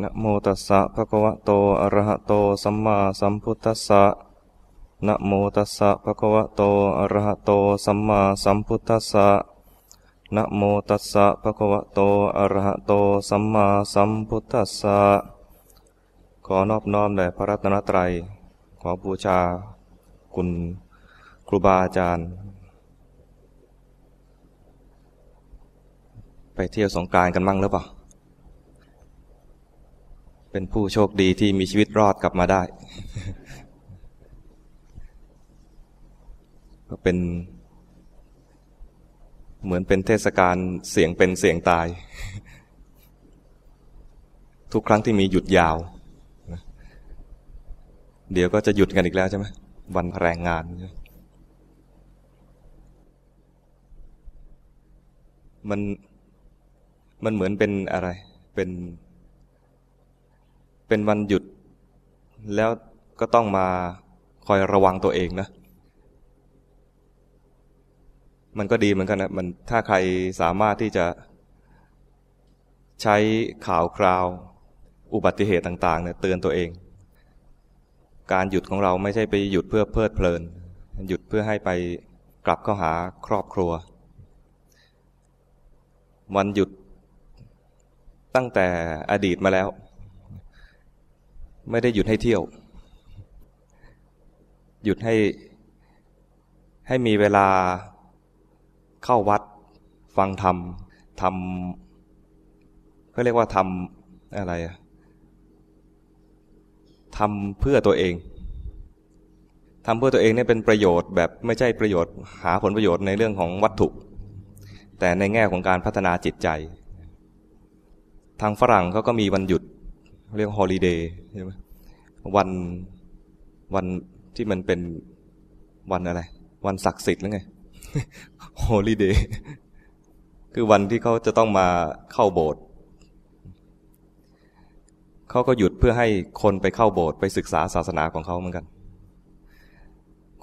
นะโมตัสสะภะคะวะโต อะระหะโต สัมมาสัมพุทธัสสะนะโมตัสสะภะคะวะโต อะระหะโต สัมมาสัมพุทธัสสะนะโมตัสสะภะคะวะโต อะระหะโต สัมมาสัมพุทธัสสะ ขอนอบน้อมแด่พระรัตนตรัย ขอบูชา คุณครูบาอาจารย์ ไปเที่ยวสงกรานต์กันมั่งหรือเปล่า เป็นผู้โชคดีที่มีชีวิตรอดกลับมาได้ ก็เป็น เหมือนเป็นเทศกาลเสียงเป็นเสียงตาย ทุกครั้งที่มีหยุดยาว เดี๋ยวก็จะหยุดกันอีกแล้วใช่ไหมวันแรงงาน มันมันเหมือนเป็นอะไร เป็น เป็นวันหยุด แล้วก็ต้องมาคอยระวังตัวเองนะ มันก็ดีเหมือนกันนะมันถ้าใครสามารถที่จะใช้ข่าวคราว อุบัติเหตุต่างๆเนี่ยเตือนตัวเอง การหยุดของเราไม่ใช่ไปหยุดเพื่อเพลิดเพลิน หยุดเพื่อให้ไปกลับเข้าหาครอบครัว วันหยุดตั้งแต่อดีตมาแล้ว ไม่ได้หยุดให้เที่ยว หยุดให้ให้มีเวลาเข้าวัด ฟังธรรมทำเขาเรียกว่าทำอะไรทำเพื่อตัวเองทำเพื่อตัวเองเนี่ยเป็นประโยชน์แบบไม่ใช่ประโยชน์ หาผลประโยชน์ในเรื่องของวัตถุ แต่ในแง่ของการพัฒนาจิตใจ ทางฝรั่งเขาก็มีวันหยุด เรียกฮอลิเดย์ใช่ไหมวันวันที่มันเป็นวันอะไร วันศักดิ์สิทธิ์หรือไงฮอลิเดย์คือวันที่เขาจะต้องมาเข้าโบสถ์เขาก็หยุดเพื่อให้คนไปเข้าโบสถ์ไปศึกษาศาสนาของเขาเหมือนกัน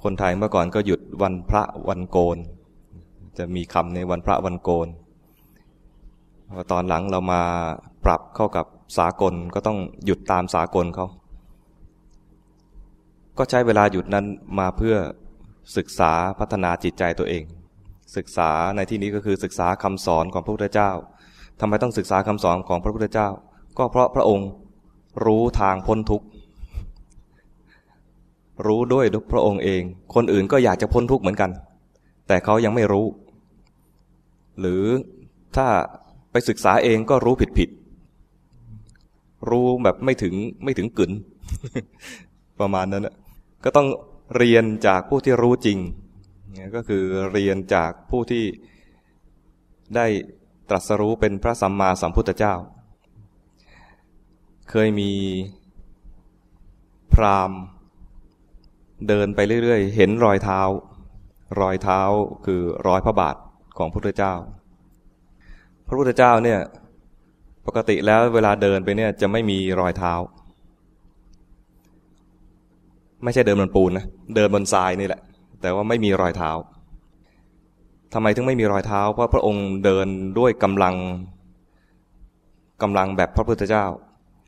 คนไทยเมื่อก่อนก็หยุดวันพระวันโกน จะมีคำในวันพระวันโกนพอตอนหลังเรามาปรับเข้ากับ สากลก็ต้องหยุดตามสากลเขา ก็ใช้เวลาหยุดนั้นมาเพื่อศึกษาพัฒนาจิตใจตัวเอง ศึกษาในที่นี้ก็คือศึกษาคำสอนของพระพุทธเจ้าทำไมต้องศึกษาคำสอนของพระพุทธเจ้า ก็เพราะพระองค์รู้ทางพ้นทุกข์ รู้ด้วยพระองค์เอง คนอื่นก็อยากจะพ้นทุกข์เหมือนกัน แต่เขายังไม่รู้ หรือถ้าไปศึกษาเองก็รู้ผิดผิด รู้แบบไม่ถึงไม่ถึงกึนประมาณนั้นนะก็ต้องเรียนจากผู้ที่รู้จริงก็คือเรียนจากผู้ที่ได้ตรัสรู้เป็นพระสัมมาสัมพุทธเจ้า เคยมีพรามเดินไปเรื่อยๆ เห็นรอยเท้า รอยเท้าคือรอยพระบาทของพระพุทธเจ้า พระพุทธเจ้าเนี่ย ปกติแล้วเวลาเดินไปเนี่ยจะไม่มีรอยเท้า ไม่ใช่เดินบนปูนนะเดินบนทรายนี่แหละ แต่ว่าไม่มีรอยเท้าทำไมถึงไม่มีรอยเท้า เพราะพระองค์เดินด้วยกำลังกำลังแบบพระพุทธเจ้า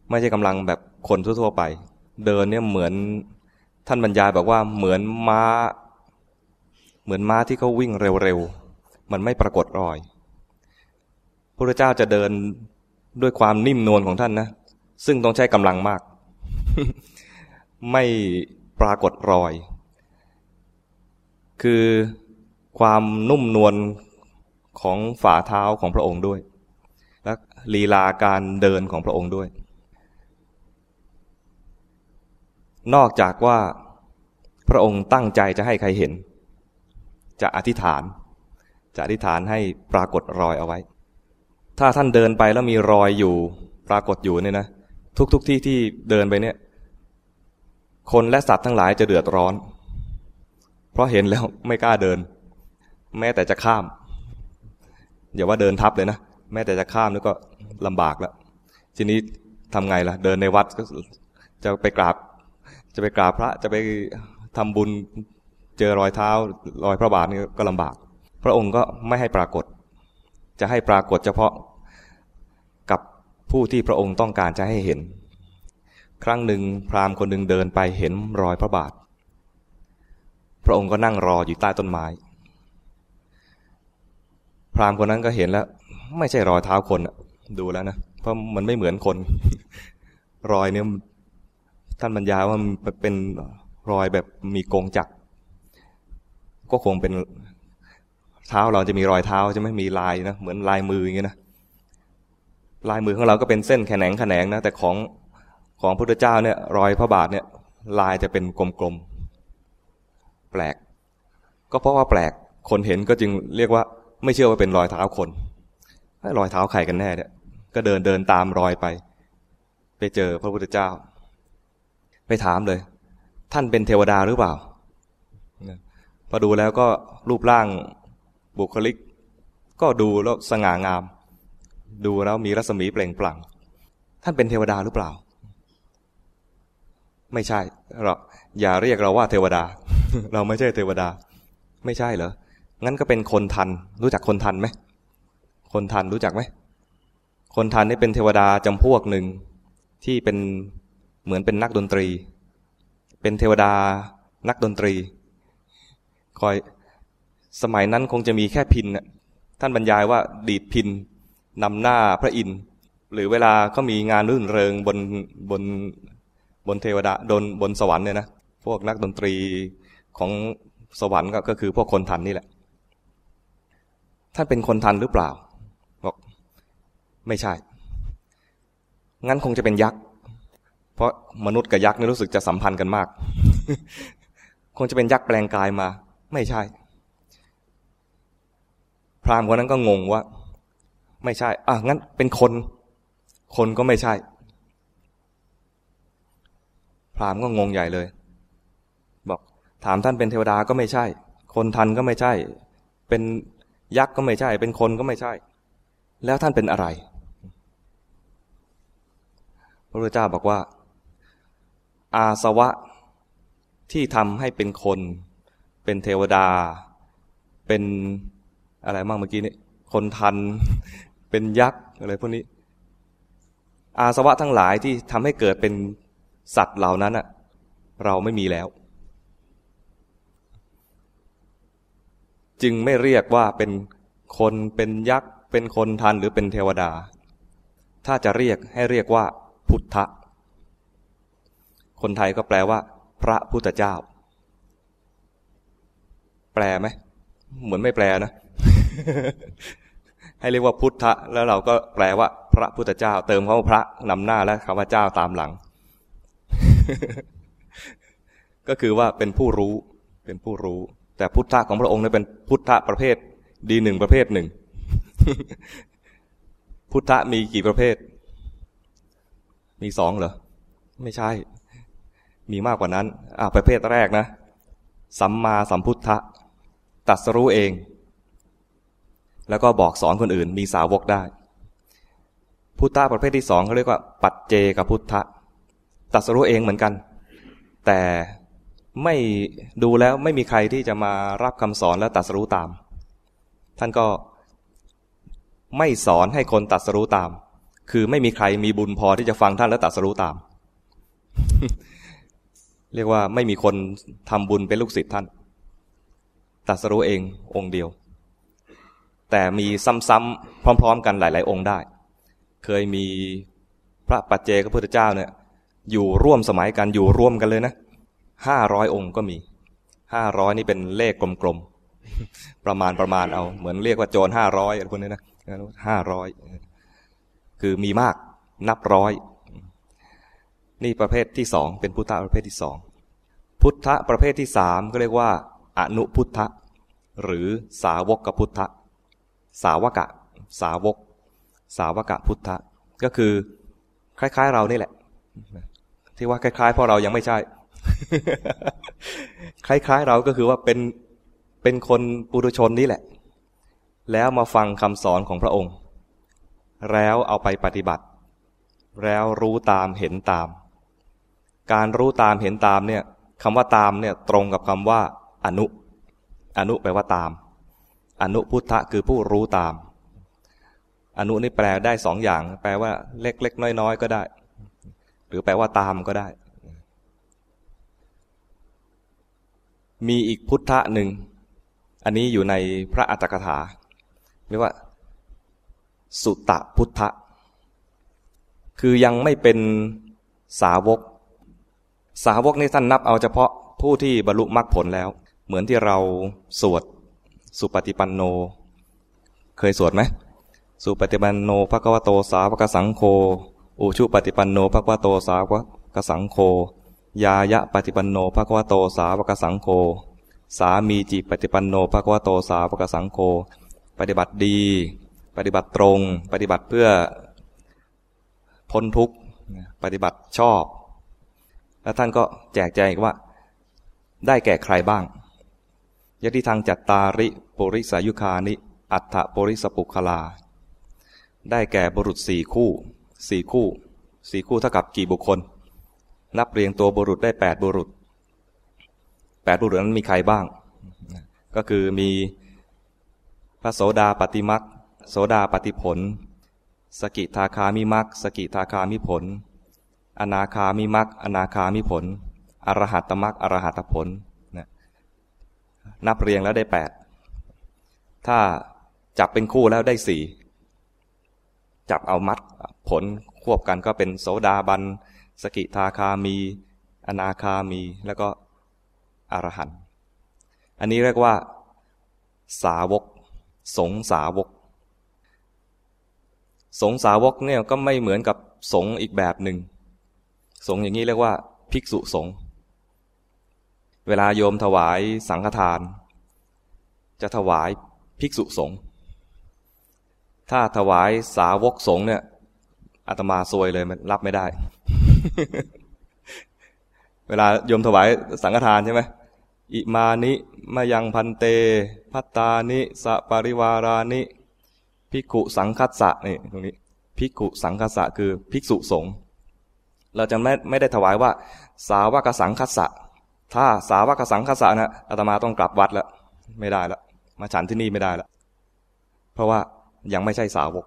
ไม่ใช่กำลังแบบคนทั่วๆไป เดินเนี่ยเหมือนท่านบรรยายบอกว่าเหมือนม้า เหมือนม้าที่เขาวิ่งเร็วๆมันไม่ปรากฏรอยพระพุทธเจ้าจะเดิน ด้วยความนิ่มนวลของท่านนะ ซึ่งต้องใช้กำลังมาก ไม่ปรากฏรอย คือความนุ่มนวลของฝ่าเท้าของพระองค์ด้วย และลีลาการเดินของพระองค์ด้วย นอกจากว่าพระองค์ตั้งใจจะให้ใครเห็น จะอธิษฐาน จะอธิษฐานให้ปรากฏรอยเอาไว้ ถ้าท่านเดินไปแล้วมีรอยอยู่ ปรากฏอยู่เนี่ยนะทุกๆทที่ที่เดินไปเนี่ย คนและสัตว์ทั้งหลายจะเดือดร้อน เพราะเห็นแล้วไม่กล้าเดิน แม้แต่จะข้ามอย่าว่าเดินทับเลยนะแม้แต่จะข้ามนี่ก็ลำบากแล้วทีนี้ทำไงล่ะ เดินในวัดก็จะไปกราบ จะไปกราบพระจะไปทำบุญเจอรอยเท้ารอยพระบาทนี่ก็ลำบาก พระองค์ก็ไม่ให้ปรากฏ จะให้ปรากฏเฉพาะ ผู้ที่พระองค์ต้องการจะให้เห็น ครั้งหนึ่งพราหมณ์คนหนึ่งเดินไปเห็นรอยพระบาท พระองค์ก็นั่งรออยู่ใต้ต้นไม้ พราหมณ์คนนั้นก็เห็นแล้ว ไม่ใช่รอยเท้าคนดูแล้วนะเพราะมันไม่เหมือนคน รอยเนี่ยท่านบรรยายว่ามันเป็นรอยแบบมีกงจักรก็คงเป็นเท้าเราจะมีรอยเท้าจะไม่มีลายนะเหมือนลายมืออย่างเงี้ยนะ ลายมือของเราก็เป็นเส้นแขนงแขนงนะ แต่ของของพระพุทธเจ้าเนี่ย รอยพระบาทเนี่ย ลายจะเป็นกลมๆแปลก ก็เพราะว่าแปลกคนเห็นก็จึงเรียกว่าไม่เชื่อว่าเป็นรอยเท้าคนรอยเท้าใครกันแน่เนี่ยก็เดินเดินตามรอยไป ไปเจอพระพุทธเจ้า ไปถามเลย ท่านเป็นเทวดาหรือเปล่าพอดูแล้วก็รูปร่างบุคลิก ก็ดูแล้วสง่างาม ดูแล้วมีรัศมีเปล่งปลั่ง ท่านเป็นเทวดาหรือเปล่า ไม่ใช่เราอย่าเรียกเราว่าเทวดา เราไม่ใช่เทวดา ไม่ใช่เหรองั้นก็เป็นคนทัน รู้จักคนทันไหมคนทันรู้จักไหมคนทันนี่เป็นเทวดาจำพวกหนึ่งที่เป็นเหมือนเป็นนักดนตรี เป็นเทวดานักดนตรี คอยสมัยนั้นคงจะมีแค่พินท่านบรรยายว่าดีดพิน นำหน้าพระอินทร์ หรือเวลาก็มีงานรื่นเริงบนบนบนเทวดาบนบนสวรรค์เนี่ยนะพวกนักดนตรีของสวรรค์ก็คือพวกคนทันนี่แหละ ท่านเป็นคนทันหรือเปล่าบอกไม่ใช่ งั้นคงจะเป็นยักษ์ เพราะมนุษย์กับยักษ์นี่รู้สึกจะสัมพันธ์กันมาก คงจะเป็นยักษ์แปลงกายมา ไม่ใช่ พรามคนนั้นก็งงว่า ไม่ใช่ อะงั้นเป็นคน คนก็ไม่ใช่ พราหมณ์ก็งงใหญ่เลย บอกถามท่านเป็นเทวดาก็ไม่ใช่ คนทันก็ไม่ใช่ เป็นยักษ์ก็ไม่ใช่ เป็นคนก็ไม่ใช่ แล้วท่านเป็นอะไร พระพุทธเจ้าบอกว่า อาสวะที่ทำให้เป็นคน เป็นเทวดา เป็นอะไรบ้างเมื่อกี้นี้คนทัน เป็นยักษ์อะไรพวกนี้ อาสวะทั้งหลายที่ทำให้เกิดเป็นสัตว์เหล่านั้นอะเราไม่มีแล้ว จึงไม่เรียกว่าเป็นคนเป็นยักษ์ เป็นคนทันหรือเป็นเทวดา ถ้าจะเรียกให้เรียกว่า พุทธะ คนไทยก็แปลว่า พระพุทธเจ้า แปลไหม เหมือนไม่แปลนะ ให้เรียกว่าพุทธะแล้วเราก็แปลว่า พระพุทธเจ้า เติมคำว่าพระนำหน้าและคำว่าเจ้าตามหลัง ก็คือว่าเป็นผู้รู้ เป็นผู้รู้ แต่พุทธะของพระองค์นี่เป็นพุทธะประเภท ดีหนึ่งประเภทหนึ่ง พุทธะมีกี่ประเภท มีสองเหรอ ไม่ใช่ มีมากกว่านั้น อ่าประเภทแรกนะ สัมมาสัมพุทธะตัดสรู้เอง แล้วก็บอกสอนคนอื่น มีสาวกได้ พุทธะประเภทที่สองเขาเรียกว่า ปัจเจกับพุทธะตัดสรู้เองเหมือนกัน แต่ไม่ดูแล้วไม่มีใครที่จะมารับคำสอนแล้วตัดสรู้ตาม ท่านก็ไม่สอนให้คนตัดสรู้ตาม คือไม่มีใครมีบุญพอที่จะฟังท่านแล้วตัดสรู้ตาม เรียกว่าไม่มีคนทำบุญเป็นลูกศิษย์ท่าน ตัดสรู้เององค์เดียว แต่มีซ้ำๆพร้อม ๆ กันหลาย ๆ องค์ได้ เคยมีพระปัจเจกพระพุทธเจ้าเนี่ยอยู่ร่วมสมัยกันอยู่ร่วมกันเลยนะห้าร้อยองค์ก็มีห้าร้อยนี่เป็นเลขกลมๆประมาณประมาณเอา เหมือนเรียกว่าโจรห้าร้อยอะไรพวกนี้นะห้าร้อยคือมีมากนับร้อย นี่ประเภทที่สองเป็นพุทธะประเภทที่สองพุทธะประเภทที่สามก็เรียกว่า อนุพุทธะหรือสาวกพุทธะ สาวกะ สาวก สาวกะพุทธะ ก็คือคล้าย ๆ เรานี่แหละ ที่ว่าคล้ายๆเพราะเรายังไม่ใช่ คล้าย ๆ เราก็คือว่าเป็นเป็นคนปุถุชนนี่แหละ แล้วมาฟังคำสอนของพระองค์ แล้วเอาไปปฏิบัติ แล้วรู้ตามเห็นตาม การรู้ตามเห็นตามเนี่ยคำว่าตามเนี่ยตรงกับคำว่า อนุ อนุแปลว่าตาม อนุพุทธะคือผู้รู้ตาม อนุนี่แปลได้สองอย่าง แปลว่าเล็กๆน้อยๆก็ได้ หรือแปลว่าตามก็ได้ มีอีกพุทธะหนึ่ง อันนี้อยู่ในพระอัตถกถา เรียกว่า สุตตะพุทธะ คือยังไม่เป็นสาวก สาวกนี่ท่านนับเอาเฉพาะผู้ที่บรรลุมรรคผลแล้ว เหมือนที่เราสวด สุปฏิปันโน เคยสวดไหมสุปฏิปันโนภควโตสาวกสังโฆอุชุปฏิปันโนภควโตสาวกสังโฆยายะปฏิปันโนภควโตสาวกสังโฆสามีจิปฏิปันโนภควโตสาวกสังโฆปฏิบัติดี ปฏิบัติตรง ปฏิบัติเพื่อพ้นทุกข์ปฏิบัติชอบ แล้วท่านก็แจกแจงอีกว่า ได้แก่ใครบ้าง ยติทางจัตตาริปุริสายุคานิ อัฏฐปุริสปุคลา ได้แก่บุรุษสี่คู่สี่คู่สี่คู่เท่ากับกี่บุคคล นับเรียงตัวบุรุษได้แปดบุรุษแปดบุรุษนั้นมีใครบ้าง ก็คือมีพระโสดาปฏิมักโสดาปฏิผล สกิทาคามิมักสกิทาคามิผล อนาคามิมักอนาคามิผล อรหัตตมักอรหัตผล นับเรียงแล้วได้แปดถ้าจับเป็นคู่แล้วได้สี่จับเอามัดผลควบกันก็เป็นโสดาบัน สกิทาคามี อนาคามี แล้วก็อรหันต์อันนี้เรียกว่า สาวก สงสาวก สงสาวกเนี่ยก็ไม่เหมือนกับสงอีกแบบหนึ่ง สงอย่างนี้เรียกว่า ภิกษุสงฆ์ เวลาโยมถวายสังฆทาน จะถวายภิกษุสงฆ์ถ้าถวายสาวกสงฆ์เนี่ยอาตมาซวยเลยมันรับไม่ได้ เวลาโยมถวายสังฆทานใช่ไหมอิมานิมายังพันเต พัตตานิสปริวารานิภิกขุสังคัสสะนี่ตรงนี้ภิกขุสังคัสสะคือภิกษุสงฆ์เราจะไม่ไม่ได้ถวายว่า สาวกสังคัสสะ ถ้าสาวกสังฆสะนะอาตมาต้องกลับวัดแล้วไม่ได้แล้วมาฉันที่นี่ไม่ได้แล้วเพราะว่ายังไม่ใช่สาวก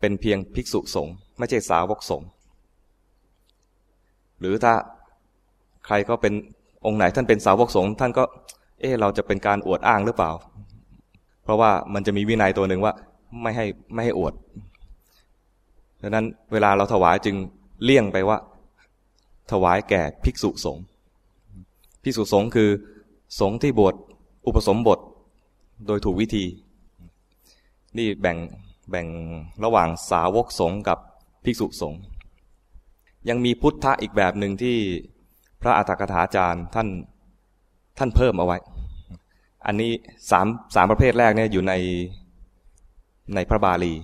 เป็นเพียงภิกษุสงฆ์ไม่ใช่สาวกสงฆ์หรือถ้าใครก็เป็นองค์ไหนท่านเป็นสาวกสงฆ์ท่านก็ เออเราจะเป็นการอวดอ้างหรือเปล่า เพราะว่ามันจะมีวินัยตัวหนึ่งว่าไม่ให้ไม่ให้อวดดังนั้นเวลาเราถวายจึงเลี่ยงไปว่า ถวายแก่ภิกษุสงฆ์ พิสุสงฆ์คือ สงฆ์ที่บวชอุปสมบท โดยถูกวิธี นี่แบ่งแบ่งระหว่างสาวกสงฆ์กับภิกษุสงฆ์ยังมีพุทธะอีกแบบหนึ่งที่พระอัฏฐกถาจารย์ท่านท่านเพิ่มเอาไว้ อันนี้สามสามประเภทแรกเนี่ยอยู่ในในพระบาลี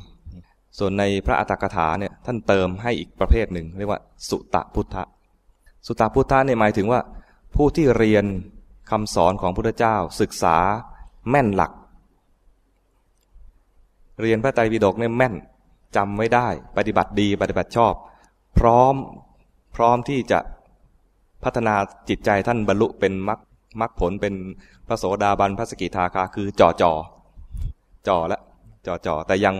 ส่วนในพระอัฏฐกถาเนี่ยท่านเติมให้อีกประเภทหนึ่งเรียกว่า สุตตพุทธะ สุตตพุทธะเนี่ยหมายถึงว่า ผู้ที่เรียนคำสอนของพระพุทธเจ้าศึกษาแม่นหลัก เรียนพระไตรปิฎกเนี่ยแม่นจำไม่ได้ ปฏิบัติดีปฏิบัติชอบ พร้อมพร้อมที่จะพัฒนาจิตใจท่านบรรลุเป็นมรรคมรรคผลเป็นพระโสดาบันพระสกิทาคาคือจ่อจ่อจ่อละจ่อจ่อแต่ยัง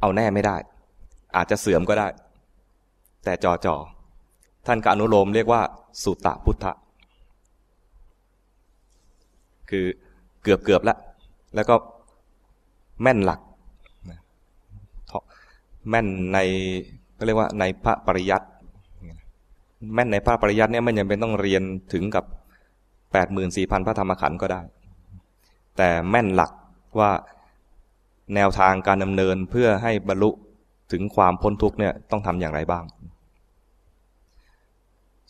เอาแน่ไม่ได้ อาจจะเสื่อมก็ได้ แต่จ่อจ่อท่านก็อนุโลมเรียกว่าสุตตะพุทธ คือเกือบเกือบแล้วแล้วก็แม่นหลักแม่นในก็เรียกว่าในพระปริยัติแม่นในพระปริยัติเนี่ยไม่จำเป็นต้องเรียนถึงกับแปดหมื่นสี่พันพระธรรมขันธ์ก็ได้ แต่แม่นหลักว่าแนวทางการดำเนินเพื่อให้บรรลุถึงความพ้นทุกเนี่ยต้องทำอย่างไรบ้าง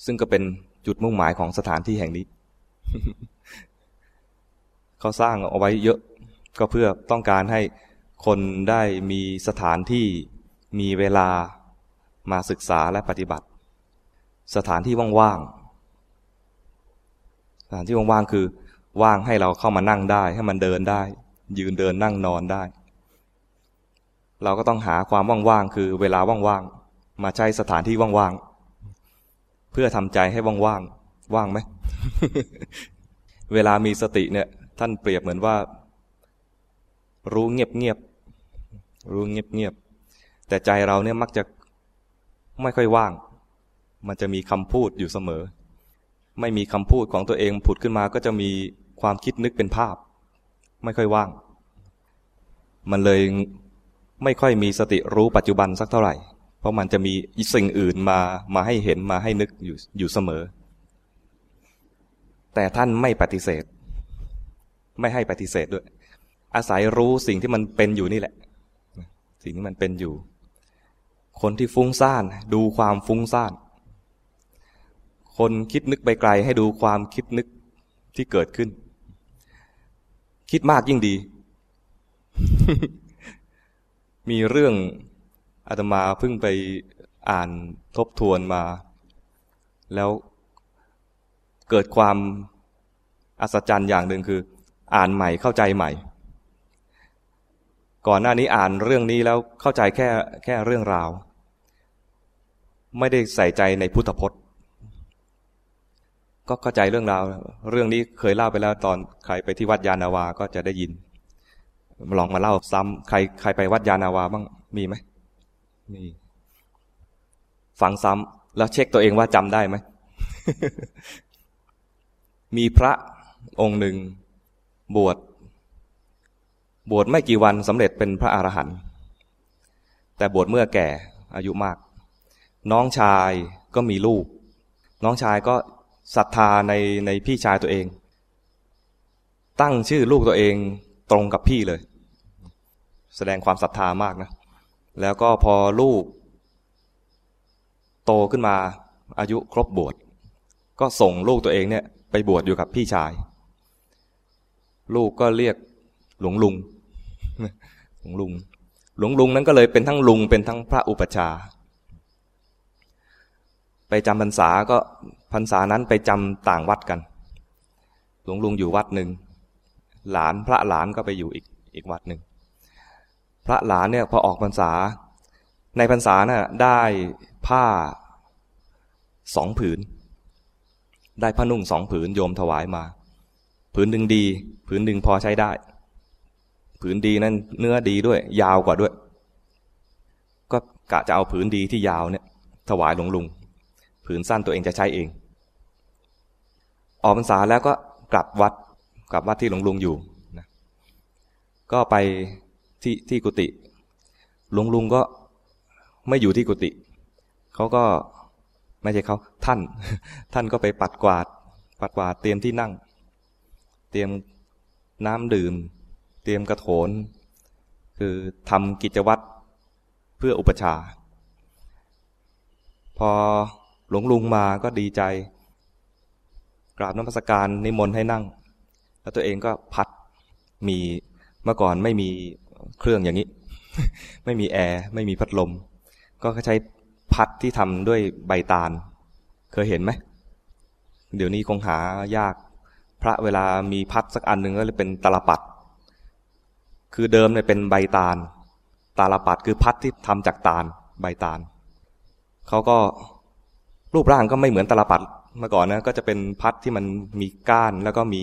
ซึ่งก็เป็นจุดมุ่งหมายของสถานที่แห่งนี้ เขาสร้างเอาไว้เยอะ ก็เพื่อต้องการให้คนได้มีสถานที่มีเวลามาศึกษาและปฏิบัติ สถานที่ว่างๆสถานที่ว่างๆคือว่างให้เราเข้ามานั่งได้ ให้มันเดินได้ ยืนเดินนั่งนอนได้ เราก็ต้องหาความว่างๆคือเวลาว่างๆมาใช้สถานที่ว่างๆเพื่อทำใจให้ว่างๆว่างไหมเวลามีสติเนี่ย ท่านเปรียบเหมือนว่า รู้เงียบเงียบรู้เงียบๆแต่ใจเราเนี่ยมักจะไม่ค่อยว่าง มันจะมีคำพูดอยู่เสมอ ไม่มีคำพูดของตัวเองผุดขึ้นมาก็จะมีความคิดนึกเป็นภาพ ไม่ค่อยว่าง มันเลยไม่ค่อยมีสติรู้ปัจจุบันสักเท่าไหร่ เพราะมันจะมีสิ่งอื่นมามาให้เห็นมาให้นึกอยู่อยู่เสมอ แต่ท่านไม่ปฏิเสธ ไม่ให้ปฏิเสธด้วย อาศัยรู้สิ่งที่มันเป็นอยู่นี่แหละ สิ่งที่มันเป็นอยู่ คนที่ฟุ้งซ่านดูความฟุ้งซ่าน คนคิดนึกไปไกลให้ดูความคิดนึกที่เกิดขึ้น คิดมากยิ่งดี มีเรื่องอาตมาเพิ่งไปอ่านทบทวนมา แล้วเกิดความอัศจรรย์อย่างหนึ่งคือ อ่านใหม่เข้าใจใหม่ ก่อนหน้านี้อ่านเรื่องนี้แล้วเข้าใจแค่แค่เรื่องราว ไม่ได้ใส่ใจในพุทธพจน์ ก็เข้าใจเรื่องราว เรื่องนี้เคยเล่าไปแล้วตอนใครไปที่วัดยานาวาก็จะได้ยิน ลองมาเล่าซ้ำใครใครไปวัดยานาวาบ้างมีไหมมีฟังซ้ำแล้วเช็คตัวเองว่าจำได้ไหมมีพระองค์หนึ่ง บวชบวชไม่กี่วันสำเร็จเป็นพระอรหันต์แต่บวชเมื่อแก่อายุมาก น้องชายก็มีลูก น้องชายก็ศรัทธาในในพี่ชายตัวเอง ตั้งชื่อลูกตัวเองตรงกับพี่เลย แสดงความศรัทธามากนะ แล้วก็พอลูก โตขึ้นมาอายุครบบวชก็ส่งลูกตัวเองเนี่ย ไปบวชอยู่กับพี่ชาย ลูกก็เรียกหลวงลุง หลวงลุง หลวงลุงนั้นก็เลยเป็นทั้งลุงเป็นทั้งพระอุปชา ไปจำพรรษาก็พรรษานั้นไปจำต่างวัดกัน หลวงลุงอยู่วัดหนึ่ง หลานพระหลานก็ไปอยู่อีกอีกวัดหนึ่ง พระหลานเนี่ยพอออกพรรษา ในพรรษาน่ะได้ผ้าสองผืน ได้ผ้านุ่งสองผืนโยมถวายมา ผืนหนึ่งดี ผืนหนึ่งพอใช้ได้ ผืนดีนั้นเนื้อดีด้วย ยาวกว่าด้วย ก็กะจะเอาผืนดีที่ยาวเนี่ยถวายหลวงลุง ผืนสั้นตัวเองจะใช้เอง ออกพรรษาแล้วก็กลับวัดกลับวัดที่หลวงลุงอยู่นะก็ไปที่ที่กุฏิหลวงลุงก็ไม่อยู่ที่กุฏิเขาก็ไม่ใช่เขาท่าน ท่านก็ไปปัดกวาด ปัดกวาดเตรียมที่นั่ง เตรียมน้ำดื่ม เตรียมกระโถน คือทำกิจวัตรเพื่ออุปชา พอหลวงลุงมาก็ดีใจ กราบน้ำพระการนิมนต์ให้นั่ง แล้วตัวเองก็พัดมีเมื่อก่อนไม่มีเครื่องอย่างนี้ ไม่มีแอร์ไม่มีพัดลม ก็ใช้พัดที่ทำด้วยใบตาล เคยเห็นไหม เดี๋ยวนี้คงหายาก พระเวลามีพัดสักอันหนึ่งก็เลยเป็นตาลปัด คือเดิมเนี่ยเป็นใบตาล ตาลปัดคือพัดที่ทำจากตาลใบตาลเขาก็รูปร่างก็ไม่เหมือนตาลปัดเมื่อก่อนนะก็จะเป็นพัดที่มันมีก้านแล้วก็มี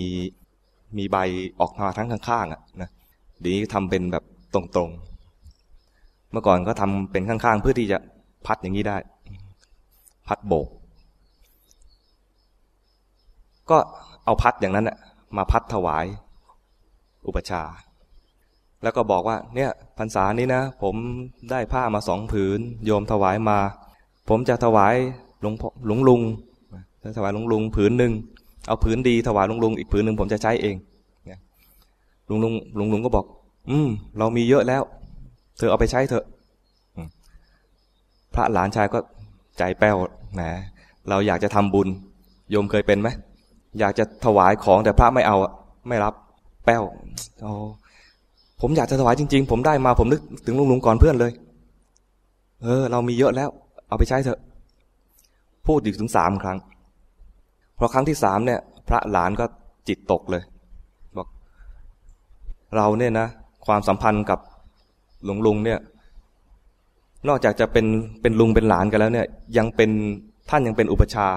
มีใบออกมาทั้งข้างๆอะนะดีทำเป็นแบบตรงๆ เมื่อก่อนก็ทำเป็นข้างๆ เพื่อที่จะพัดอย่างนี้ได้ พัดโบก ก็ เอาพัดอย่างนั้นมาพัดถวาย อุปชา แล้วก็บอกว่า เนี่ยพรรษานี้นะ ผมได้ผ้ามาสองผืน โยมถวายมา ผมจะถวายหลวงหลวงลุงถวายหลวงลุงผืนหนึ่งเอาผืนดีถวายหลวงลุงอีกผืนหนึ่งผมจะใช้เองหลุงลุงหลุงลุงก็บอก อืม เรามีเยอะแล้ว เธอเอาไปใช้เถอะพระหลานชายก็ใจแป้วนะเราอยากจะทำบุญ โยมเคยเป็นไหม อยากจะถวายของแต่พระไม่เอาไม่รับ แป้วโอ้ผมอยากจะถวายจริง ๆ ผมได้มาผมนึกถึงลุงลุงก่อนเพื่อนเลย เออ เรามีเยอะแล้ว เอาไปใช้เถอะ พูดอีกถึงสามครั้งพอครั้งที่สามเนี่ย พระหลานก็จิตตกเลยบอก เราเนี่ยนะความสัมพันธ์กับหลวงลุงเนี่ย นอกจากจะเป็นเป็นลุงเป็นหลานกันแล้วเนี่ย ยังเป็นท่านยังเป็นอุปชา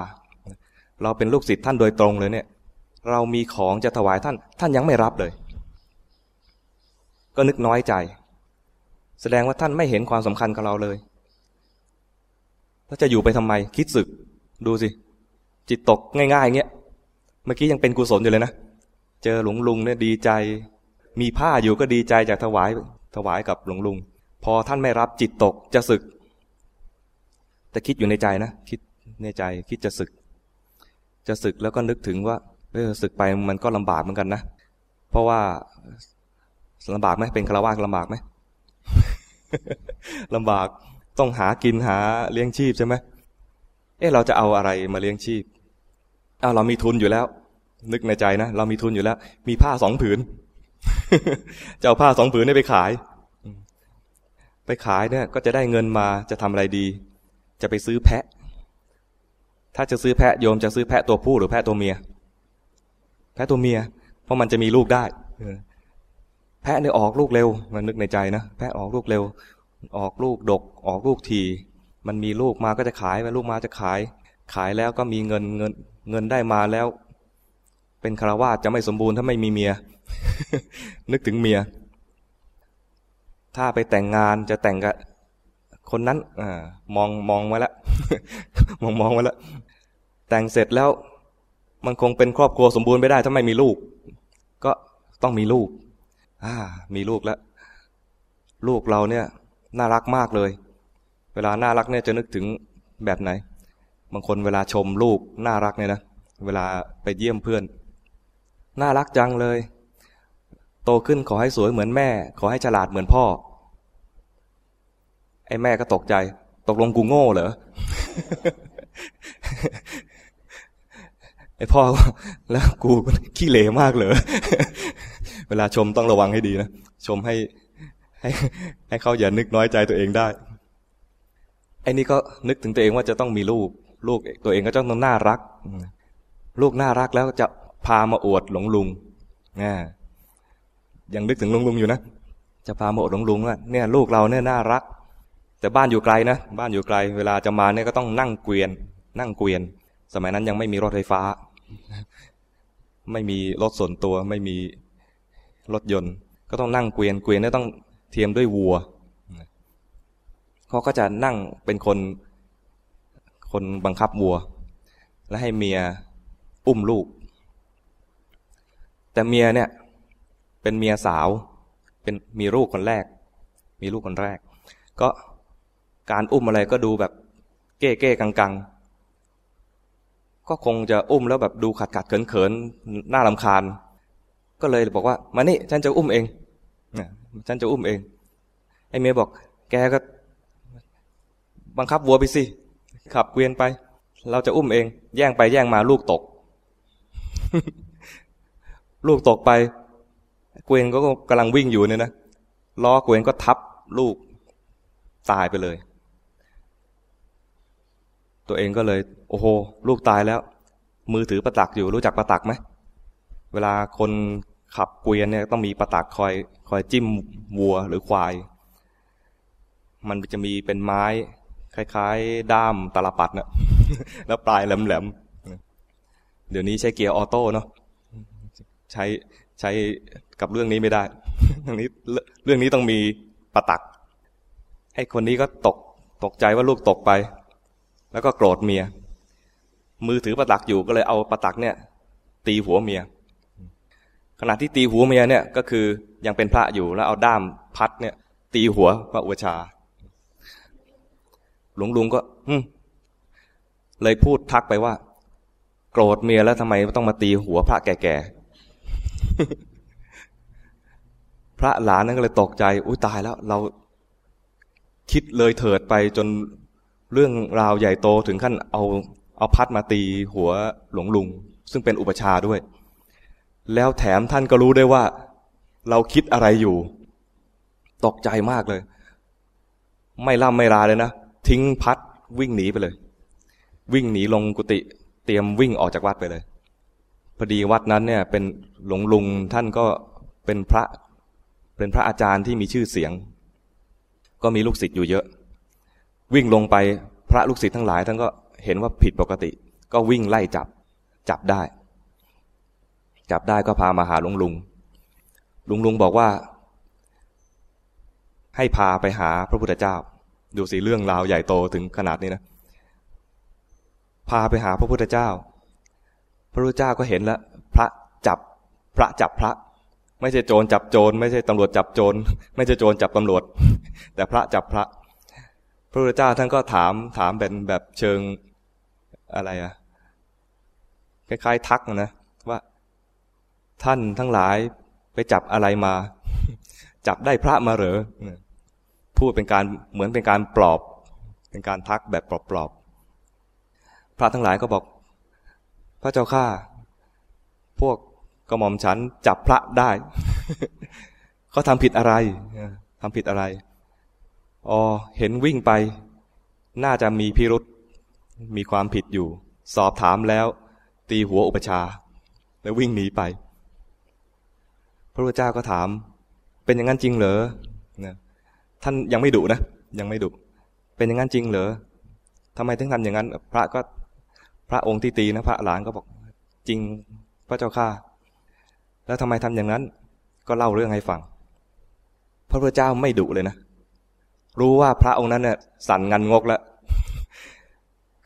เราเป็นลูกศิษย์ท่านโดยตรงเลยเนี่ย เรามีของจะถวายท่าน ท่านยังไม่รับเลย ก็นึกน้อยใจ แสดงว่าท่านไม่เห็นความสำคัญกับเราเลยแล้วจะอยู่ไปทำไม คิดสึก ดูสิ จิตตกง่ายๆเงี้ย เมื่อกี้ยังเป็นกุศลอยู่เลยนะ เจอหลวงลุงเนี่ยดีใจ มีผ้าอยู่ก็ดีใจจากถวาย ถวายกับหลวงลุง พอท่านไม่รับจิตตกจะสึก แต่คิดอยู่ในใจนะ คิดในใจ คิดจะสึก จะสึกแล้วก็นึกถึงว่าเออสึกไปมันก็ลำบากเหมือนกันนะ เพราะว่าลำบากไหมเป็นคารวะลำบากไหมลำบากต้องหากินหาเลี้ยงชีพใช่ไหมเออเราจะเอาอะไรมาเลี้ยงชีพอ้าวเรามีทุนอยู่แล้ว นึกในใจนะเรามีทุนอยู่แล้ว มีผ้าสองผืนจะเอาผ้าสองผืนนี่ไปขาย ไปขายเนี่ย ก็จะได้เงินมาจะทำอะไรดี จะไปซื้อแพะ ถ้าจะซื้อแพะโยมจะซื้อแพะตัวผู้หรือแพะตัวเมีย แพะตัวเมีย เพราะมันจะมีลูกได้แพะเนี่ยออกลูกเร็ว มันนึกในใจนะแพะออกลูกเร็ว ออกลูกดก ออกลูกทีมันมีลูกมาก็จะขายไปลูกมาจะขาย ขายแล้วก็มีเงินเงินเงินได้มาแล้ว เป็นคารวาสจะไม่สมบูรณ์ถ้าไม่มีเมีย นึกถึงเมีย ถ้าไปแต่งงานจะแต่งกับคนนั้นอมองมองไว้แล้วมองมองไว้แล้ว แต่งเสร็จแล้วมันคงเป็นครอบครัวสมบูรณ์ไม่ได้ถ้าไม่มีลูก ก็ต้องมีลูก อ่า มีลูกแล้ว ลูกเราเนี่ย น่ารักมากเลย เวลาน่ารักเนี่ยจะนึกถึงแบบไหน บางคนเวลาชมลูกน่ารักเนี่ยนะ เวลาไปเยี่ยมเพื่อน น่ารักจังเลย โตขึ้นขอให้สวยเหมือนแม่ ขอให้ฉลาดเหมือนพ่อ ไอ้แม่ก็ตกใจ ตกลงกูโง่เหรอ ไอพ่อแล้วกูขี้เหร่มากเหรอเวลาชมต้องระวังให้ดีนะ ชมให้ให้ให้เขาอย่านึกน้อยใจตัวเองได้ไอ้นี่ก็นึกถึงตัวเองว่าจะต้องมีลูก ลูกตัวเองก็ต้องน่ารัก ลูกน่ารักแล้วจะพามาอวดหลวงลุงนะยังนึกถึงหลวงลุงอยู่นะ จะพามาอวดหลวงลุงว่าเนี่ยลูกเราเนี่ยน่ารัก แต่บ้านอยู่ไกลนะ บ้านอยู่ไกล เวลาจะมาเนี่ยก็ต้องนั่งเกวียน นั่งเกวียน สมัยนั้นยังไม่มีรถไฟฟ้า ไม่มีรถส่วนตัวไม่มีรถยนต์ ก็ต้องนั่งเกวียนเกวียนนี่ต้องเทียมด้วยวัวเขาก็จะนั่งเป็นคนคนบังคับวัว และให้เมียอุ้มลูก แต่เมียเนี่ยเป็นเมียสาว เป็นมีลูกคนแรก มีลูกคนแรก ก็การอุ้มอะไรก็ดูแบบเก้เก้กังกัง ก็คงจะอุ้มแล้วแบบดูขัดขัดเขินเขินน่าลำคาญ ก็เลยบอกว่า มานี่ฉันจะอุ้มเองฉันจะอุ้มเอง ไอ้เมียบอก แกก็ บังคับวัวไปสิ ขับเกวียนไป เราจะอุ้มเอง แย่งไปแย่งมาลูกตก ลูกตกไป เกวียนก็กำลังวิ่งอยู่เนี่ยนะ ล้อเกวียนก็ทับลูกตายไปเลย ตัวเองก็เลย โอ้โห ลูกตายแล้ว มือถือประตักอยู่รู้จักประตักไหมเวลาคนขับเกวียนเนี่ยต้องมีประตักคอยคอยจิ้มวัวหรือควาย มันจะมีเป็นไม้ คล้าย ๆ ด้ามตลปัดเนะแล้วปลายแหลมๆเดี๋ยวนี้ใช้เกียร์ออโต้เนาะใช้ใช้กับเรื่องนี้ไม่ได้เรื่องนี้เรื่องนี้ต้องมีประตักไอ้คนนี้ก็ตกตกใจว่าลูกตกไป แล้วก็โกรธเมีย มือถือประตักอยู่ก็เลยเอาประตักเนี่ย ตีหัวเมีย ขณะที่ตีหัวเมียเนี่ยก็คือยังเป็นพระอยู่แล้วเอาด้ามพัดเนี่ย ตีหัวพระอุชา หลวงลุงก็เลยพูดทักไปว่า โกรธเมียแล้วทำไมต้องมาตีหัวพระแก่ๆพระหลานนั่นก็เลยตกใจอุ้ยตายแล้ว เราคิดเลยเถิดไปจน เรื่องราวใหญ่โตถึงขั้นเอาเอาพัดมาตีหัวหลวงลุง ซึ่งเป็นอุปชาด้วย แล้วแถมท่านก็รู้ได้ว่า เราคิดอะไรอยู่ ตกใจมากเลย ไม่ล่ำไม่ลาเลยนะ ทิ้งพัดวิ่งหนีไปเลย วิ่งหนีลงกุฏิเตรียมวิ่งออกจากวัดไปเลยพอดีวัดนั้นเนี่ย เป็นหลวงลุงท่านก็เป็นพระ เป็นพระอาจารย์ที่มีชื่อเสียง ก็มีลูกศิษย์อยู่เยอะ วิ่งลงไปพระลูกศิษย์ทั้งหลายท่านก็เห็นว่าผิดปกติ ก็วิ่งไล่จับจับได้ จับได้ก็พามาหาลุงลุง ลุงลุงบอกว่า ให้พาไปหาพระพุทธเจ้า ดูสิเรื่องราวใหญ่โตถึงขนาดนี้นะ พาไปหาพระพุทธเจ้า พระพุทธเจ้าก็เห็นแล้ว พระจับพระจับพระ ไม่ใช่โจรจับโจร ไม่ใช่ตำรวจจับโจร ไม่ใช่โจรจับตำรวจ แต่พระจับพระ พระพุทธเจ้าท่านก็ถามถามเป็นแบบเชิงอะไรอะคล้ายๆทักนะว่า ท่านทั้งหลายไปจับอะไรมา จับได้พระมาเหรอพูดเป็นการเหมือนเป็นการปลอบ เป็นการทักแบบปลอบๆพระทั้งหลายก็บอก พระเจ้าข้าพวกกระหม่อมฉันจับพระได้เขาทำผิดอะไรทำผิดอะไร อ๋อเห็นวิ่งไป น่าจะมีพิรุษมีความผิดอยู่ สอบถามแล้ว ตีหัวอุปชา แล้ววิ่งหนีไป พระพุทธเจ้าก็ถาม เป็นอย่างนั้นจริงเหรอท่านยังไม่ดุนะ ยังไม่ดุเป็นอย่างนั้นจริงเหรอทำไมถึงทำอย่างนั้น พระก็พระองค์ที่ตีนะ พระหลานก็บอกจริงพระเจ้าข้าแล้วทำไมทำอย่างนั้น ก็เล่าเรื่องให้ฟัง พระพุทธเจ้าไม่ดุเลยนะ รู้ว่าพระองค์นั้นเนี่ยสั่นงันงกแล้ว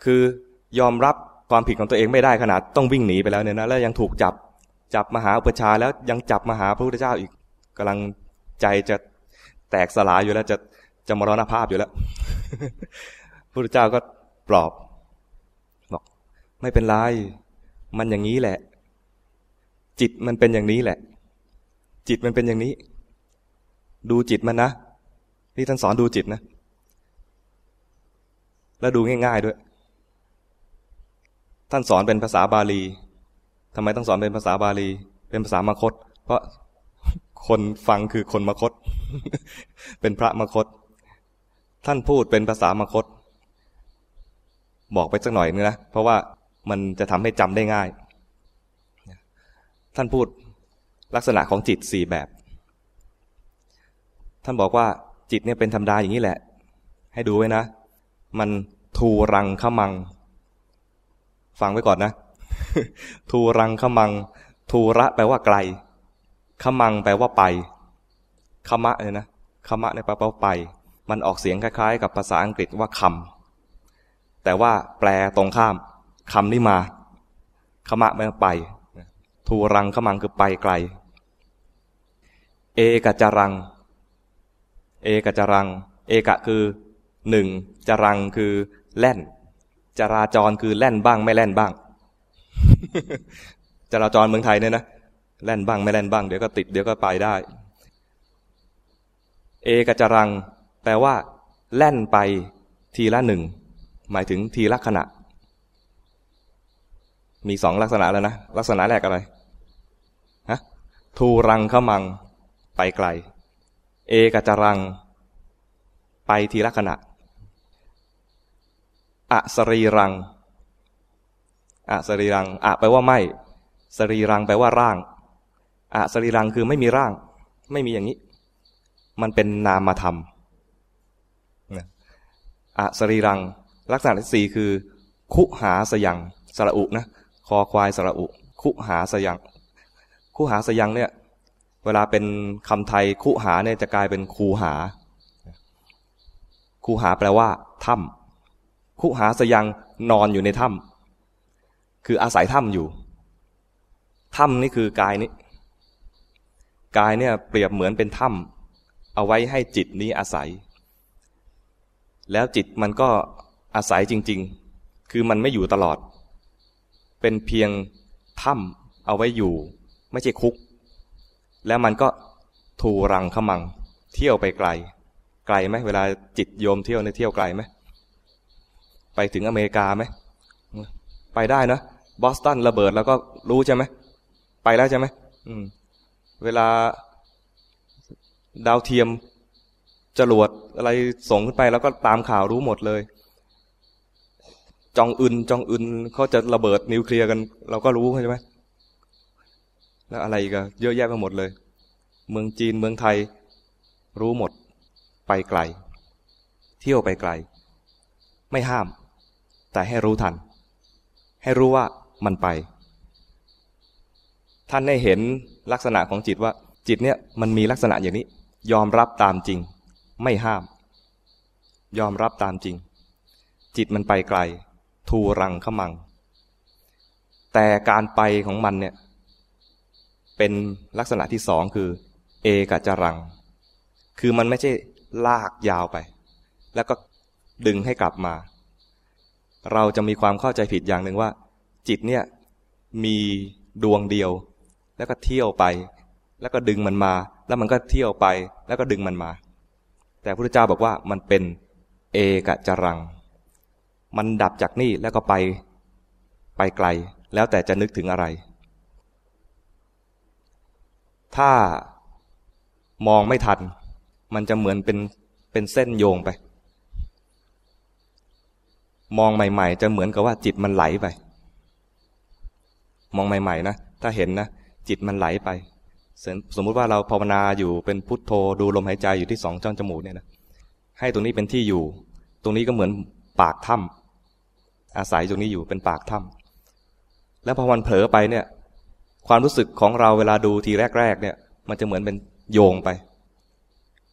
คือยอมรับความผิดของตัวเองไม่ได้ขนาดต้องวิ่งหนีไปแล้วเนี่ยนะแล้วยังถูกจับจับมาหาอุปชาแล้วยังจับมาหาพระพุทธเจ้าอีกกำลังใจจะแตกสลายอยู่แล้วจะจะมรณภาพอยู่แล้วพระพุทธเจ้าก็ปลอบบอกไม่เป็นไรมันอย่างนี้แหละ จิตมันเป็นอย่างนี้แหละ จิตมันเป็นอย่างนี้ ดูจิตมันนะ นี่ท่านสอนดูจิตนะ แล้วดูง่ายๆด้วย ท่านสอนเป็นภาษาบาลีทำไมต้องสอนเป็นภาษาบาลี เป็นภาษามคต เพราะคนฟังคือคนมคต เป็นพระมคต ท่านพูดเป็นภาษามคต บอกไปสักหน่อยนึงนะ เพราะว่ามันจะทำให้จำได้ง่าย ท่านพูดลักษณะของจิตสี่แบบ ท่านบอกว่า จิตเนี่ยเป็นธรรมดาอย่างนี้แหละ ให้ดูไว้นะ มันทูรังขมัง ฟังไว้ก่อนนะ ทูรังขมัง ทูระแปลว่าไกลขมังแปลว่าไปขมะเลยนะขมะในแปลว่าไป มันออกเสียงคล้าย ๆ กับภาษาอังกฤษว่าคำแต่ว่าแปลตรงข้ามคำนี้มาขมะแปลว่าไป ทูรังขมังคือไปไกล เอกจรัง เอกจรัง เอกะคือหนึ่งจรังคือแล่น จราจรคือแล่นบ้างไม่แล่นบ้าง จราจรเมืองไทยเนี่ยนะแล่นบ้างไม่แล่นบ้างเดี๋ยวก็ติดเดี๋ยวก็ไปได้ เอกจรัง แปลว่า แล่นไปทีละหนึ่งหมายถึงทีละขณะ มีสองลักษณะแล้วนะลักษณะแรกอะไรฮะทูรังขมังไปไกล เอกจรัง ไปทีละขณะอะสรีรังอะสรีรังอะแปลว่าไม่ สรีรังแปลว่าร่างอะสรีรังคือไม่มีร่าง ไม่มีอย่างนี้ มันเป็นนามธรรมอะสรีรัง ลักษณะที่สี่คือ คุหาสยังสระอุนะ คอควายสระอุ คุหาสยังคูหาสยังเนี่ย เวลาเป็นคำไทยคูหาเนี่ยจะกลายเป็นคูหา คูหาแปลว่าถ้ำคูหาสยังนอนอยู่ในถ้ำคืออาศัยถ้ำอยู่ถ้ำนี่คือกายนี้กายเนี่ยเปรียบเหมือนเป็นถ้ำเอาไว้ให้จิตนี้อาศัย แล้วจิตมันก็อาศัยจริง ๆ คือมันไม่อยู่ตลอด เป็นเพียงถ้ำเอาไว้อยู่ ไม่ใช่คุก แล้วมันก็ทูรังขมัง เที่ยวไปไกล ไกลไหมเวลาจิตโยมเที่ยวในเที่ยวไกลไหมไปถึงอเมริกาไหมไปได้นะบอสตันระเบิดแล้วก็รู้ใช่ไหมไปแล้วใช่ไหมมเวลาดาวเทียมจรวดอะไรส่งขึ้นไปแล้วก็ตามข่าวรู้หมดเลย จองอึนจองอึนเขาจะระเบิดนิวเคลียร์กัน เราก็รู้ใช่ไหม แล้วอะไรอีกเยอะแยะไปหมดเลย เมืองจีนเมืองไทย รู้หมด ไปไกล เที่ยวไปไกล ไม่ห้าม แต่ให้รู้ทัน ให้รู้ว่ามันไป ท่านได้เห็นลักษณะของจิตว่า จิตเนี่ยมันมีลักษณะอย่างนี้ ยอมรับตามจริง ไม่ห้าม ยอมรับตามจริง จิตมันไปไกล ทูรังขมัง แต่การไปของมันเนี่ย เป็นลักษณะที่สองคือ เอกจรัง คือมันไม่ใช่ลากยาวไป แล้วก็ดึงให้กลับมา เราจะมีความเข้าใจผิดอย่างหนึ่งว่า จิตเนี่ยมีดวงเดียว แล้วก็เที่ยวไป แล้วก็ดึงมันมา แล้วมันก็เที่ยวไป แล้วก็ดึงมันมา แต่พระพุทธเจ้าบอกว่ามันเป็นเอกจรัง มันดับจากนี่แล้วก็ไป ไปไกล แล้วแต่จะนึกถึงอะไร ถ้ามองไม่ทัน มันจะเหมือนเป็นเป็นเส้นโยงไป มองใหม่ ๆ จะเหมือนกับว่าจิตมันไหลไป มองใหม่ ๆ นะ ถ้าเห็นนะ จิตมันไหลไป สมมุติว่าเราภาวนาอยู่เป็นพุทโธดูลมหายใจอยู่ที่สองจ้องจมูกเนี่ยนะให้ตรงนี้เป็นที่อยู่ ตรงนี้ก็เหมือนปากถ้ำอาศัยตรงนี้อยู่เป็นปากถ้ำแล้วพอมันเผลอไปเนี่ย ความรู้สึกของเราเวลาดูทีแรกๆเนี่ย มันจะเหมือนเป็นโยงไป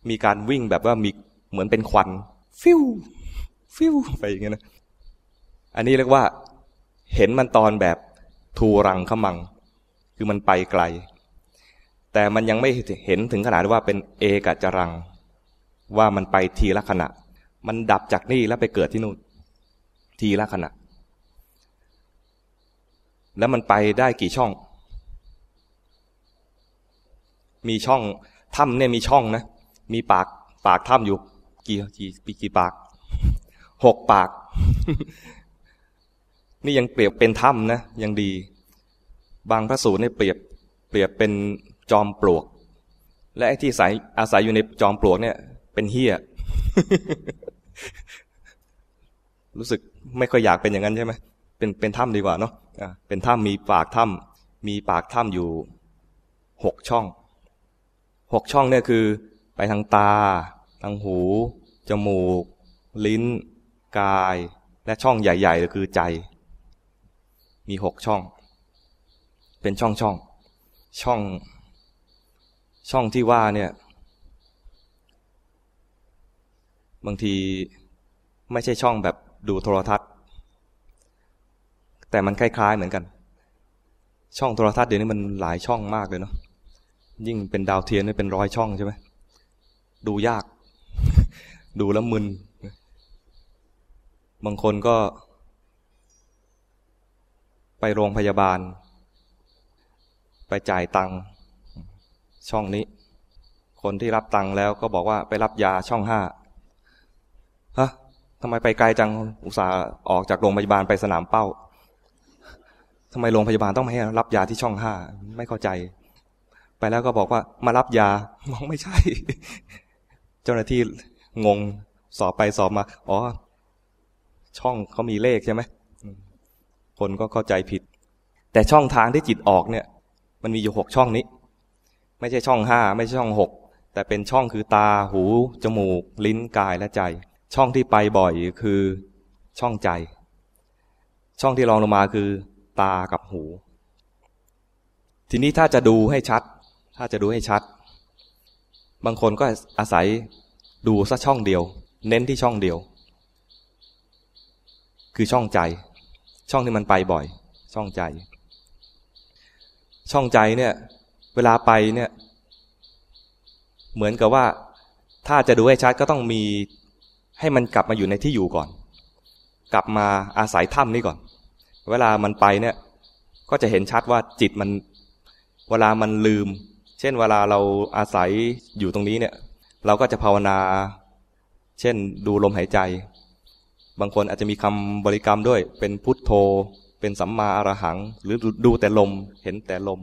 มีการวิ่งแบบว่ามีเหมือนเป็นควัน ฟิวฟิวไปอย่างเงี้ยนะอันนี้เรียกว่า เห็นมันตอนแบบทูรังขมัง คือมันไปไกล แต่มันยังไม่เห็นถึงขนาดว่าเป็นเอกจรัง ว่ามันไปทีละขณะ มันดับจากนี่แล้วไปเกิดที่นู่นทีละขณะ แล้วมันไปได้กี่ช่อง มีช่องถ้ำเนี่ยมีช่องนะ มีปากปากถ้ำอยู่ กี่กี่ปีกี่ปากหกปาก นี่ยังเปรียบเป็นถ้ำนะยังดี บางพระสูตรเนี่ยเปรียบเปรียบเป็นจอมปลวก และไอ้ที่อาศัยอาศัยอยู่ในจอมปลวกเนี่ย เป็นเฮียรู้สึกไม่ค่อยอยากเป็นอย่างนั้นใช่ไหมเป็นเป็นถ้ำดีกว่าเนาะะเป็นถ้ำมีปากถ้ำมีปากถ้ำอยู่หกช่อง หกช่องเนี่ยคือ ไปทางตา ทางหู จมูก ลิ้น กาย และช่องใหญ่ๆก็คือใจ มีหกช่อง เป็นช่องช่อง ช่อง ช่องที่ว่าเนี่ย บางทีไม่ใช่ช่องแบบดูโทรทัศน์ แต่มันคล้ายๆเหมือนกัน ช่องโทรทัศน์เดี๋ยวนี้มันหลายช่องมากเลยเนาะ ยิ่งเป็นดาวเทียมนี่เป็นร้อยช่องใช่ไหมดูยาก ดูแล้วมึน บางคนก็ ไปโรงพยาบาล ไปจ่ายตังค์ช่องนี้ คนที่รับตังค์แล้วก็บอกว่าไปรับยาช่องห้าฮะทำไมไปไกลจังอุตส่าห์ออกจากโรงพยาบาลไปสนามเป้าทำไมโรงพยาบาลต้องมาให้รับยาที่ช่องห้าไม่เข้าใจ ไปแล้วก็บอกว่ามารับยามองไม่ใช่ เจ้าหน้าที่งงสอบไปสอบมา อ๋อ ช่องเขามีเลขใช่ไหมคนก็เข้าใจผิด แต่ช่องทางที่จิตออกเนี่ย มันมีอยู่หกช่องนี้ ไม่ใช่ช่องห้าไม่ใช่ช่องหกแต่เป็นช่องคือตาหู จมูก ลิ้นกายและใจ ช่องที่ไปบ่อยคือช่องใจ ช่องที่รองลงมาคือ ตากับหู ทีนี้ถ้าจะดูให้ชัด ถ้าจะดูให้ชัด บางคนก็อาศัยดูสักช่องเดียว เน้นที่ช่องเดียว คือช่องใจ ช่องที่มันไปบ่อย ช่องใจ ช่องใจเนี่ย เวลาไปเนี่ย เหมือนกับว่า ถ้าจะดูให้ชัดก็ต้องมีให้มันกลับมาอยู่ในที่อยู่ก่อน กลับมาอาศัยถ้ำนี่ก่อน เวลามันไปเนี่ย ก็จะเห็นชัดว่าจิตมัน เวลามันลืม ช่นเวลาเราอาศัยอยู่ตรงนี้เนี่ย เราก็จะภาวนา เช่นดูลมหายใจ บางคนอาจจะมีคำบริกรรมด้วย เป็นพุทโธ เป็นสัมมาอรหัง หรือดูแต่ลมเห็นแต่ลม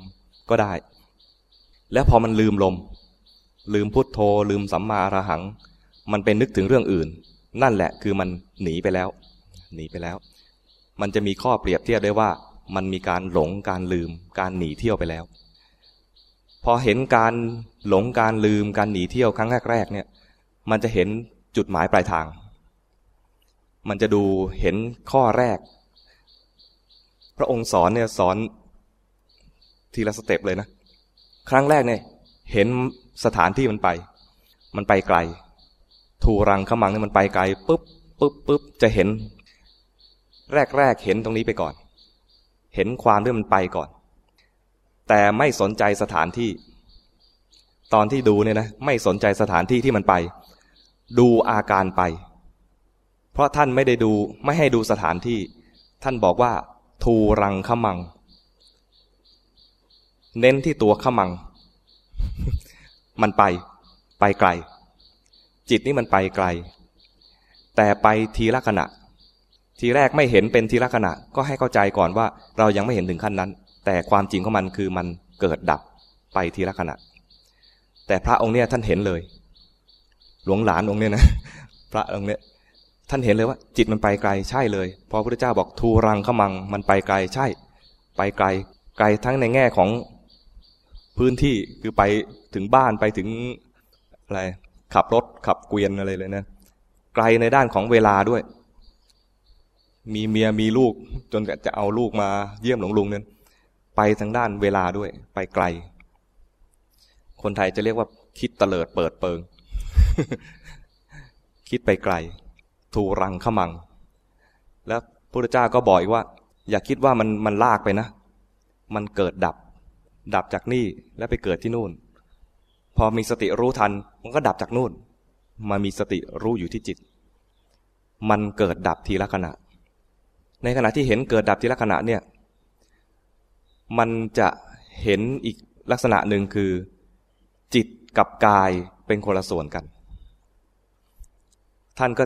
ก็ได้ แล้วพอมันลืมลม ลืมพุทโธ ลืมสัมมาอรหัง มันเป็นนึกถึงเรื่องอื่น นั่นแหละคือมันหนีไปแล้ว หนีไปแล้ว มันจะมีข้อเปรียบเทียบได้ว่า มันมีการหลงการลืม การหนีเที่ยวไปแล้ว พอเห็นการหลงการลืมการหนีเที่ยวครั้งแรกๆเนี่ย มันจะเห็นจุดหมายปลายทาง มันจะดูเห็นข้อแรก พระองค์สอนเนี่ยสอนทีละสเต็ปเลยนะ ครั้งแรกเนี่ยเห็นสถานที่มันไป มันไปไกล ทูรังขมังเนี่ยมันไปไกลปุ๊บปุ๊บปุ๊บจะเห็น แรกแรกเห็นตรงนี้ไปก่อน เห็นความที่มันไปก่อน แต่ไม่สนใจสถานที่ ตอนที่ดูเนี่ยนะไม่สนใจสถานที่ที่มันไป ดูอาการไป เพราะท่านไม่ได้ดูไม่ให้ดูสถานที่ ท่านบอกว่าทูรังขมัง เน้นที่ตัวขมัง มันไป ไปไกล จิตนี่มันไปไกล แต่ไปทีละขณะ ทีแรกไม่เห็นเป็นทีละขณะ ก็ให้เข้าใจก่อนว่า เรายังไม่เห็นถึงขั้นนั้น แต่ความจริงของมันคือมันเกิดดับไปทีละขณะ แต่พระองค์เนี่ยท่านเห็นเลย หลวงหลานองค์เนี่ยนะพระองค์เนี่ยท่านเห็นเลยว่า จิตมันไปไกลใช่เลยพอพระพุทธเจ้าบอกทูรังขมังมันไปไกลใช่ ไปไกลไกลทั้งในแง่ของพื้นที่คือไปถึงบ้านไปถึงอะไรขับรถขับเกวียนอะไรเลยนะไกลในด้านของเวลาด้วย มีเมียมีลูกจนจะเอาลูกมาเยี่ยมหลวงลุงเนี่ย ไปทางด้านเวลาด้วย ไปไกล คนไทยจะเรียกว่าคิดเตลิดเปิดเปิง คิดไปไกลทูรังขมัง แล้วพระเจ้าก็บอกอีกว่า อย่าคิดว่ามันมันลากไปนะ มันเกิดดับ ดับจากนี่แล้วไปเกิดที่นู่น พอมีสติรู้ทัน มันก็ดับจากนู่น มามีสติรู้อยู่ที่จิต มันเกิดดับทีละขณะ ในขณะที่เห็นเกิดดับทีละขณะเนี่ย มันจะเห็นอีกลักษณะหนึ่งคือ จิตกับกายเป็นคนละส่วนกัน ท่านก็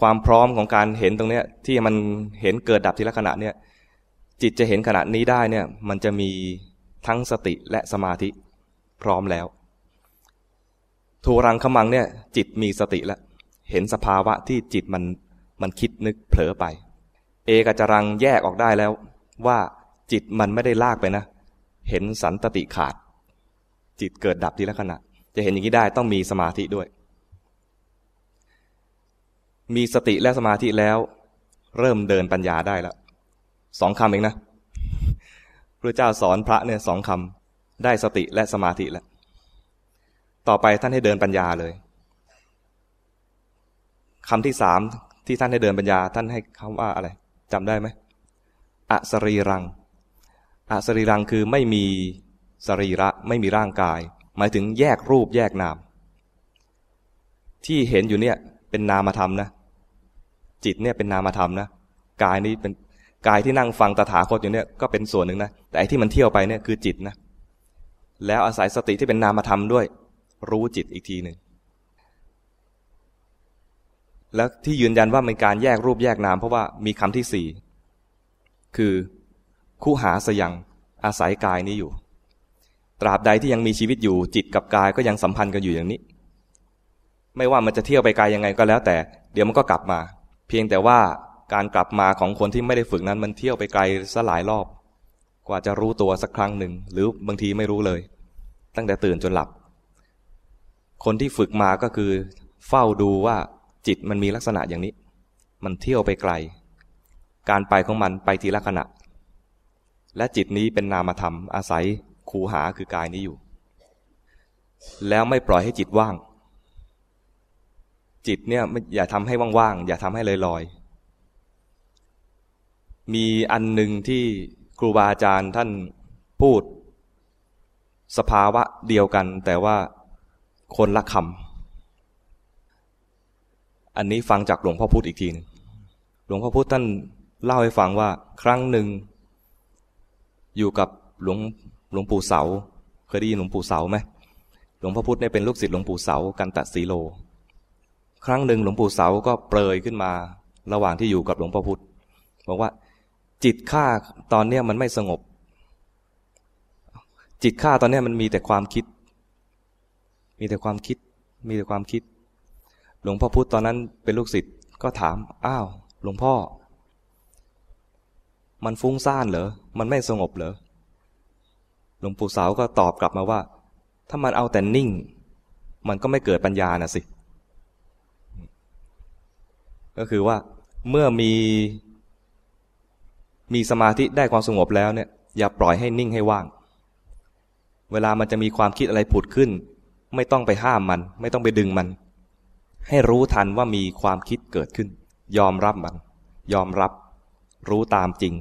ความพร้อมของการเห็นตรงเนี้ยที่มันเห็นเกิดดับทีละขณะเนี่ย จิตจะเห็นขณะนี้ได้เนี่ย มันจะมีทั้งสติและสมาธิพร้อมแล้วทูรังขมังเนี่ย จิตมีสติแล้วเห็นสภาวะที่จิตมันมันคิดนึกเผลอไป เอกจรังแยกออกได้แล้ว ว่าจิตมันไม่ได้ลากไปนะ เห็นสันตติขาด จิตเกิดดับทีละขณะ จะเห็นอย่างนี้ได้ต้องมีสมาธิด้วย มีสติและสมาธิแล้ว เริ่มเดินปัญญาได้แล้วสองคำเองนะพระเจ้าสอนพระเนี่ยสองคำได้สติและสมาธิแล้ว ต่อไปท่านให้เดินปัญญาเลยคำที่สามที่ท่านให้เดินปัญญา ท่านให้คำว่าอะไรจำได้ไหม อสรีรัง อสรีรังคือไม่มีสรีระไม่มีร่างกาย หมายถึงแยกรูปแยกนาม ที่เห็นอยู่เนี่ยเป็นนามธรรมนะ จิตเนี่ยเป็นนามธรรมนะ กายนี้เป็นกายที่นั่งฟังตถาคตอยู่เนี่ยก็เป็นส่วนหนึ่งนะ แต่อที่มันเที่ยวไปเนี่ยคือจิตนะ แล้วอาศัยสติที่เป็นนามธรรมด้วย รู้จิตอีกทีหนึ่ง แล้วที่ยืนยันว่าเป็นการแยกรูปแยกนาม เพราะว่ามีคำที่สี่ คือคู่หาสยังอาศัยกายนี้อยู่ ตราบใดที่ยังมีชีวิตอยู่จิตกับกายก็ยังสัมพันธ์กันอยู่อย่างนี้ ไม่ว่ามันจะเที่ยวไปไกลยังไงก็แล้ว แต่เดี๋ยวมันก็กลับมา เพียงแต่ว่าการกลับมาของคนที่ไม่ได้ฝึกนั้นมันเที่ยวไปไกลซะหลายรอบ กว่าจะรู้ตัวสักครั้งหนึ่ง หรือบางทีไม่รู้เลย ตั้งแต่ตื่นจนหลับ คนที่ฝึกมาก็คือ เฝ้าดูว่าจิตมันมีลักษณะอย่างนี้ มันเที่ยวไปไกล การไปของมันไปทีละขณะ และจิตนี้เป็นนามธรรมอาศัยคูหาคือกายนี้อยู่ แล้วไม่ปล่อยให้จิตว่าง จิตเนี่ยอย่าทำให้ว่างๆอย่าทำให้ลอยๆมีอันหนึ่งที่ครูบาอาจารย์ท่านพูด สภาวะเดียวกัน แต่ว่าคนละคำอันนี้ฟังจากหลวงพ่อพุธอีกทีนึงหลวงพ่อพุธท่าน เล่าให้ฟังว่าครั้งหนึ่ง อยู่กับหลวงหลวงปู่เสา เคยได้ยินหลวงปู่เสาไหมหลวงพ่อพุธเนี่ยเป็นลูกศิษย์หลวงปู่เสากันตะสีโล ครั้งหนึ่งหลวงปู่เสาก็เปรยขึ้นมา ระหว่างที่อยู่กับหลวงพ่อพุธบอกว่าจิตข้าตอนเนี้ยมันไม่สงบ จิตข้าตอนเนี้ยมันมีแต่ความคิด มีแต่ความคิด มีแต่ความคิด หลวงพ่อพุธตอนนั้นเป็นลูกศิษย์ก็ถาม อ้าว หลวงพ่อ มันฟุ้งซ่านเหรอ มันไม่สงบเหรอ หลวงปู่สาวก็ตอบกลับมาว่า ถ้ามันเอาแต่นิ่ง มันก็ไม่เกิดปัญญาน่ะสิ ก็คือว่าเมื่อมี มีสมาธิได้ความสงบแล้วเนี่ย อย่าปล่อยให้นิ่งให้ว่าง เวลามันจะมีความคิดอะไรผุดขึ้น ไม่ต้องไปห้ามมัน ไม่ต้องไปดึงมัน ให้รู้ทันว่ามีความคิดเกิดขึ้น ยอมรับมัน ยอมรับ รู้ตามจริง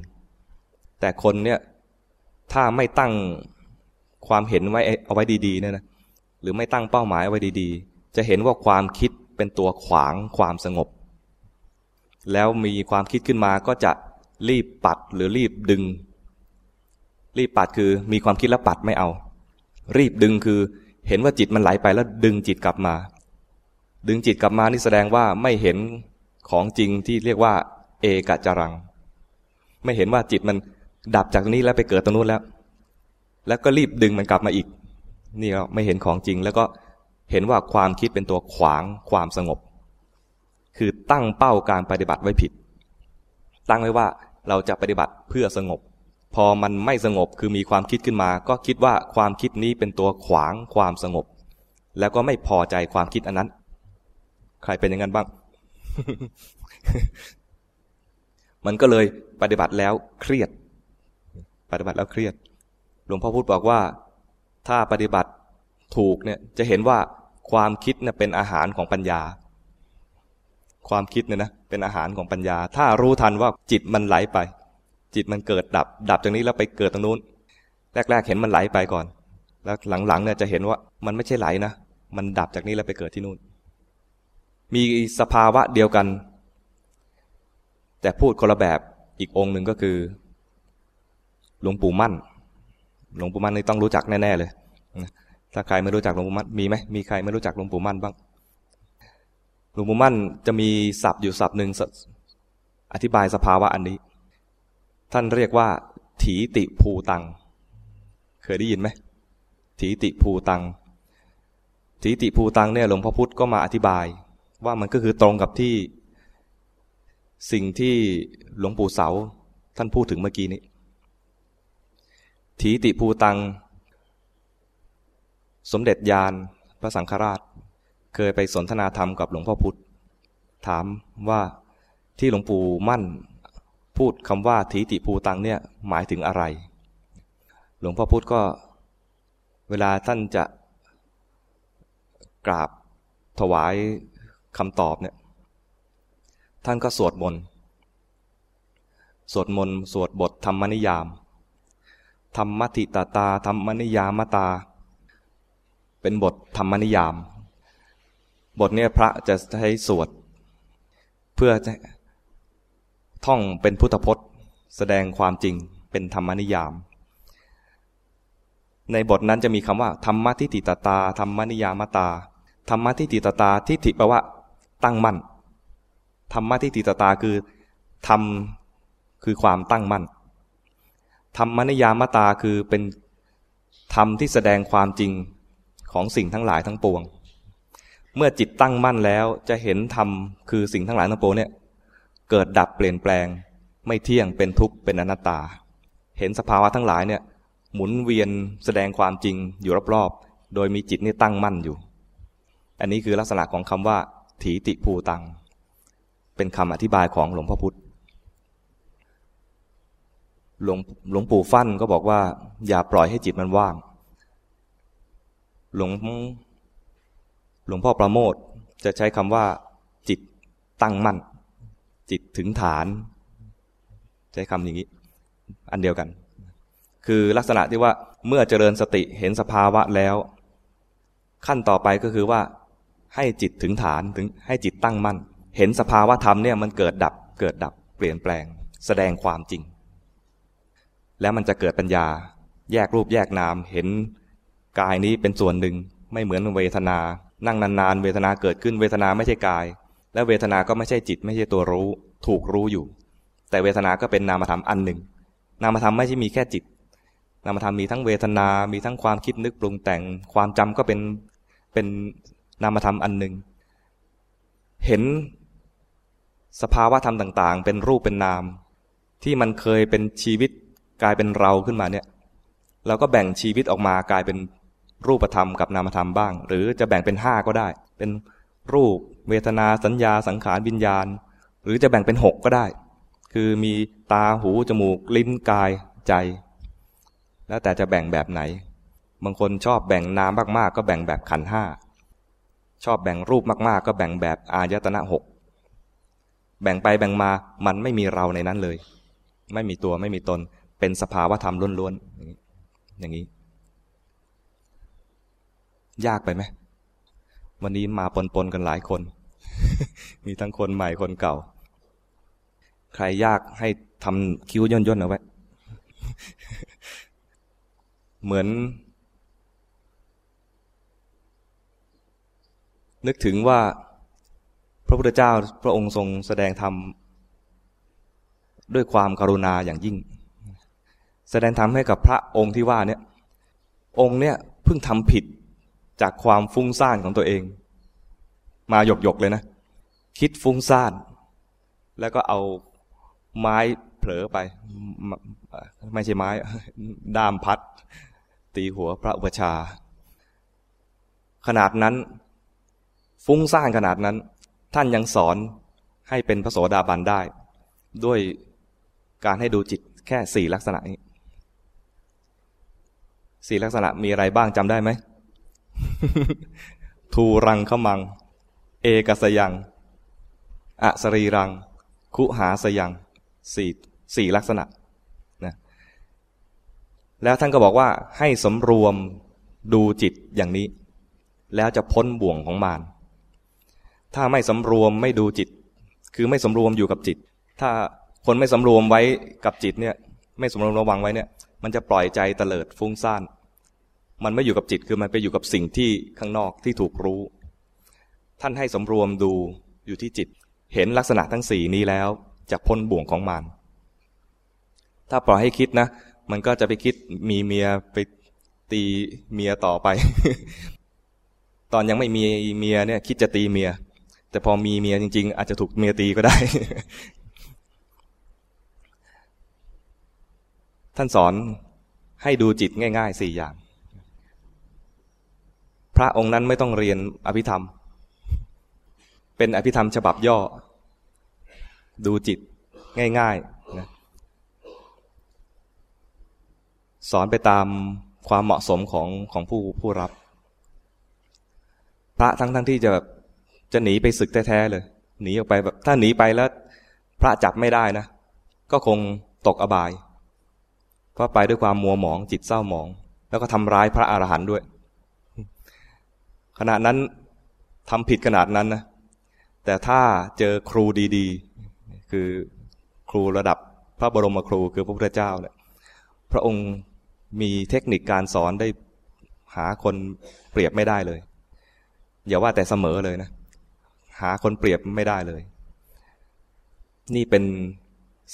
แต่คนเนี่ยถ้าไม่ตั้งความเห็นไว้เอาไว้ดีๆเนี่ยนะหรือไม่ตั้งเป้าหมายเอาไว้ดีๆ จะเห็นว่าความคิดเป็นตัวขวางความสงบ แล้วมีความคิดขึ้นมาก็จะรีบปัดหรือรีบดึง รีบปัดคือมีความคิดแล้วปัดไม่เอา รีบดึงคือเห็นว่าจิตมันไหลไปแล้วดึงจิตกลับมา ดึงจิตกลับมานี่แสดงว่าไม่เห็นของจริงที่เรียกว่า เอกจรัง ไม่เห็นว่าจิตมันดับจากตรงนี้แล้วไปเกิดตรงนู้นแล้ว แล้วก็รีบดึงมันกลับมาอีก นี่เราไม่เห็นของจริง แล้วก็เห็นว่าความคิดเป็นตัวขวางความสงบ คือตั้งเป้าการปฏิบัติไว้ผิด ตั้งไว้ว่าเราจะปฏิบัติเพื่อสงบ พอมันไม่สงบคือมีความคิดขึ้นมา ก็คิดว่าความคิดนี้เป็นตัวขวางความสงบ แล้วก็ไม่พอใจความคิดอันนั้น ใครเป็นอย่างนั้นบ้าง มันก็เลยปฏิบัติแล้วเครียด ปฏิบัติแล้วเครียด หลวงพ่อพูดบอกว่าถ้าปฏิบัติถูกเนี่ยจะเห็นว่าความคิดเนี่ยเป็นอาหารของปัญญา ความคิดเนี่ยนะเป็นอาหารของปัญญา ถ้ารู้ทันว่าจิตมันไหลไป จิตมันเกิดดับ ดับจากนี้แล้วไปเกิดตรงนู้น แรก ๆ เห็นมันไหลไปก่อน แล้วหลังๆเนี่ยจะเห็นว่ามันไม่ใช่ไหลนะมันดับจากนี้แล้วไปเกิดที่นู่น มีสภาวะเดียวกัน แต่พูดคนละแบบอีกองค์หนึ่งก็คือ หลวงปู่มั่น หลวงปู่มั่นนี่ต้องรู้จักแน่ๆเลย ถ้าใครไม่รู้จักหลวงปู่มั่นมีไหมมีใครไม่รู้จักหลวงปู่มั่นบ้าง หลวงปู่มั่นจะมีศัพท์อยู่ศัพท์หนึ่งอธิบายสภาวะอันนี้ ท่านเรียกว่า ถีติภูตัง เคยได้ยินไหมถีติภูตัง ถีติภูตังเนี่ยหลวงพ่อพุธก็มาอธิบาย ว่ามันก็คือตรงกับที่ สิ่งที่หลวงปู่เสา ท่านพูดถึงเมื่อกี้นี้ ถีติภูตัง สมเด็จยานพระสังฆราช เคยไปสนทนาธรรมกับหลวงพ่อพุธถามว่าที่หลวงปู่มั่น พูดคำว่าทีติภูตังเนี่ยหมายถึงอะไร หลวงพ่อพุธก็ เวลาท่านจะกราบถวายคำตอบเนี่ย ท่านก็สวดมนต์สวดมนต์สวดบทธรรมนิยาม ธรรมติตาตาธรรมนิยามตา เป็นบทธรรมนิยาม บทนี้พระจะใช้สวด เพื่อจะท่องเป็นพุทธพจน์ แสดงความจริงเป็นธรรมนิยาม ในบทนั้นจะมีคำว่า ธรรมทิฏฐิตตาธรรมนิยามตา ธรรมทิฏฐิตตาทิฏฐิแปลว่า ตั้งมั่น ธรรมะทิฏฐิตตาคือธรรมคือความตั้งมั่นธรรมนิยามตาคือเป็นธรรมที่แสดงความจริงของสิ่งทั้งหลายทั้งปวง เมื่อจิตตั้งมั่นแล้วจะเห็นธรรมคือสิ่งทั้งหลายทั้งปวงเนี่ยเกิดดับเปลี่ยนแปลง ไม่เที่ยงเป็นทุกข์เป็นอนัตตา เห็นสภาวะทั้งหลายเนี่ยหมุนเวียนแสดงความจริงอยู่รอบๆ โดยมีจิตนี่ตั้งมั่นอยู่ อันนี้คือลักษณะของคำว่าถีติภูตัง เป็นคำอธิบายของหลวงพ่อพุธหลวงหลวงปู่ฟั่นก็บอกว่า อย่าปล่อยให้จิตมันว่าง หลวงหลวงพ่อประโมทจะใช้คำว่า จิตตั้งมั่น จิตถึงฐาน ใช้คำอย่างนี้ อันเดียวกัน คือลักษณะที่ว่าเมื่อเจริญสติเห็นสภาวะแล้ว ขั้นต่อไปก็คือว่า ให้จิตถึงฐานถึงให้จิตตั้งมั่น เห็นสภาวะธรรมเนี่ยมันเกิดดับเกิดดับเปลี่ยนแปลง แสดงความจริง แล้วมันจะเกิดปัญญา แยกรูปแยกนามเห็นกายนี้เป็นส่วนหนึ่ง ไม่เหมือนเวทนา นั่งนานๆเวทนาเกิดขึ้นเวทนาไม่ใช่กาย และเวทนาก็ไม่ใช่จิต ไม่ใช่ตัวรู้ ถูกรู้อยู่ แต่เวทนาก็เป็นนามธรรมอันหนึ่ง นามธรรมไม่ใช่มีแค่จิต นามธรรมมีทั้งเวทนา มีทั้งความคิดนึกปรุงแต่ง ความจำก็เป็นเป็นนามธรรมอันหนึ่ง เห็น สภาวะธรรมต่าง ๆ เป็นรูปเป็นนาม ที่มันเคยเป็นชีวิตกลายเป็นเราขึ้นมาเนี่ยเราก็แบ่งชีวิตออกมากลายเป็นรูปธรรมกับนามธรรมบ้าง หรือจะแบ่งเป็นห้าก็ได้ เป็นรูปเวทนาสัญญาสังขารวิญญาณ หรือจะแบ่งเป็นหกก็ได้ คือมีตาหูจมูก ลิ้นกายใจ แล้วแต่จะแบ่งแบบไหน บางคนชอบแบ่งนามมากๆ ก็แบ่งแบบขันห้าชอบแบ่งรูปมากๆ ก็แบ่งแบบอายตนะหก แบ่งไปแบ่งมามันไม่มีเราในนั้นเลย ไม่มีตัวไม่มีตน เป็นสภาวะธรรมล้วนๆอย่างนี้ ยากไปไหมวันนี้มาปนๆกันหลายคน มีทั้งคนใหม่คนเก่า ใครยากให้ทำคิ้วย่นๆเอาไว้ เหมือน นึกถึงว่า พระพุทธเจ้าพระองค์ทรงแสดงธรรมด้วยความกรุณาอย่างยิ่ง แสดงธรรมให้กับพระองค์ที่ว่าเนี่ยองค์เนี่ยเพิ่งทำผิดจากความฟุ้งซ่านของตัวเอง มาหยกหยกเลยนะ คิดฟุ้งซ่าน แล้วก็เอาไม้เผลอไป ไม่ใช่ไม้ด้ามพัด ตีหัวพระอุปชา ขนาดนั้น ฟุ้งซ่านขนาดนั้น ท่านยังสอนให้เป็นพระโสดาบันได้ ด้วยการให้ดูจิตแค่สี่ลักษณะนี้สี่ลักษณะมีอะไรบ้างจำได้ไหมทูรังขมัง เอกสยังอสรีรัง คุหาสยังสี่สี่ลักษณะนะแล้วท่านก็บอกว่าให้สมรวมดูจิตอย่างนี้ แล้วจะพ้นบ่วงของมาร ถ้าไม่สำรวมไม่ดูจิต คือไม่สำรวมอยู่กับจิต ถ้าคนไม่สำรวมไว้กับจิตเนี่ย ไม่สำรวมระวังไว้เนี่ย มันจะปล่อยใจเตลิดฟุ้งซ่าน มันไม่อยู่กับจิตคือมันไปอยู่กับสิ่งที่ข้างนอกที่ถูกรู้ ท่านให้สำรวมดูอยู่ที่จิต เห็นลักษณะทั้งสี่นี้แล้วจะพ้นบ่วงของมันถ้าปล่อยให้คิดนะ มันก็จะไปคิดมีเมียไปตีเมียต่อไป ตอนยังไม่มีเมียเนี่ย คิดจะตีเมีย แต่พอมีเมียจริง ๆ อาจจะถูกเมียตีก็ได้ ท่านสอนให้ดูจิตง่ายๆสี่อย่าง พระองค์นั้นไม่ต้องเรียนอภิธรรม เป็นอภิธรรมฉบับย่อ ดูจิตง่ายๆนะสอนไปตามความเหมาะสมของของผู้ผู้รับ พระทั้งทั้งที่จะแบบ จะหนีไปศึกแท้ๆเลย หนีออกไปแบบถ้าหนีไปแล้ว พระจับไม่ได้นะ ก็คงตกอบาย เพราะไปด้วยความมัวหมองจิตเศร้าหมอง แล้วก็ทำร้ายพระอรหันต์ด้วย ขณะนั้นทำผิดขนาดนั้นนะ แต่ถ้าเจอครูดีๆ คือครูระดับพระบรมครูคือพระพุทธเจ้าเนี่ยพระองค์มีเทคนิคการสอนได้หาคนเปรียบไม่ได้เลย อย่าว่าแต่เสมอเลยนะ หาคนเปรียบไม่ได้เลย นี่เป็น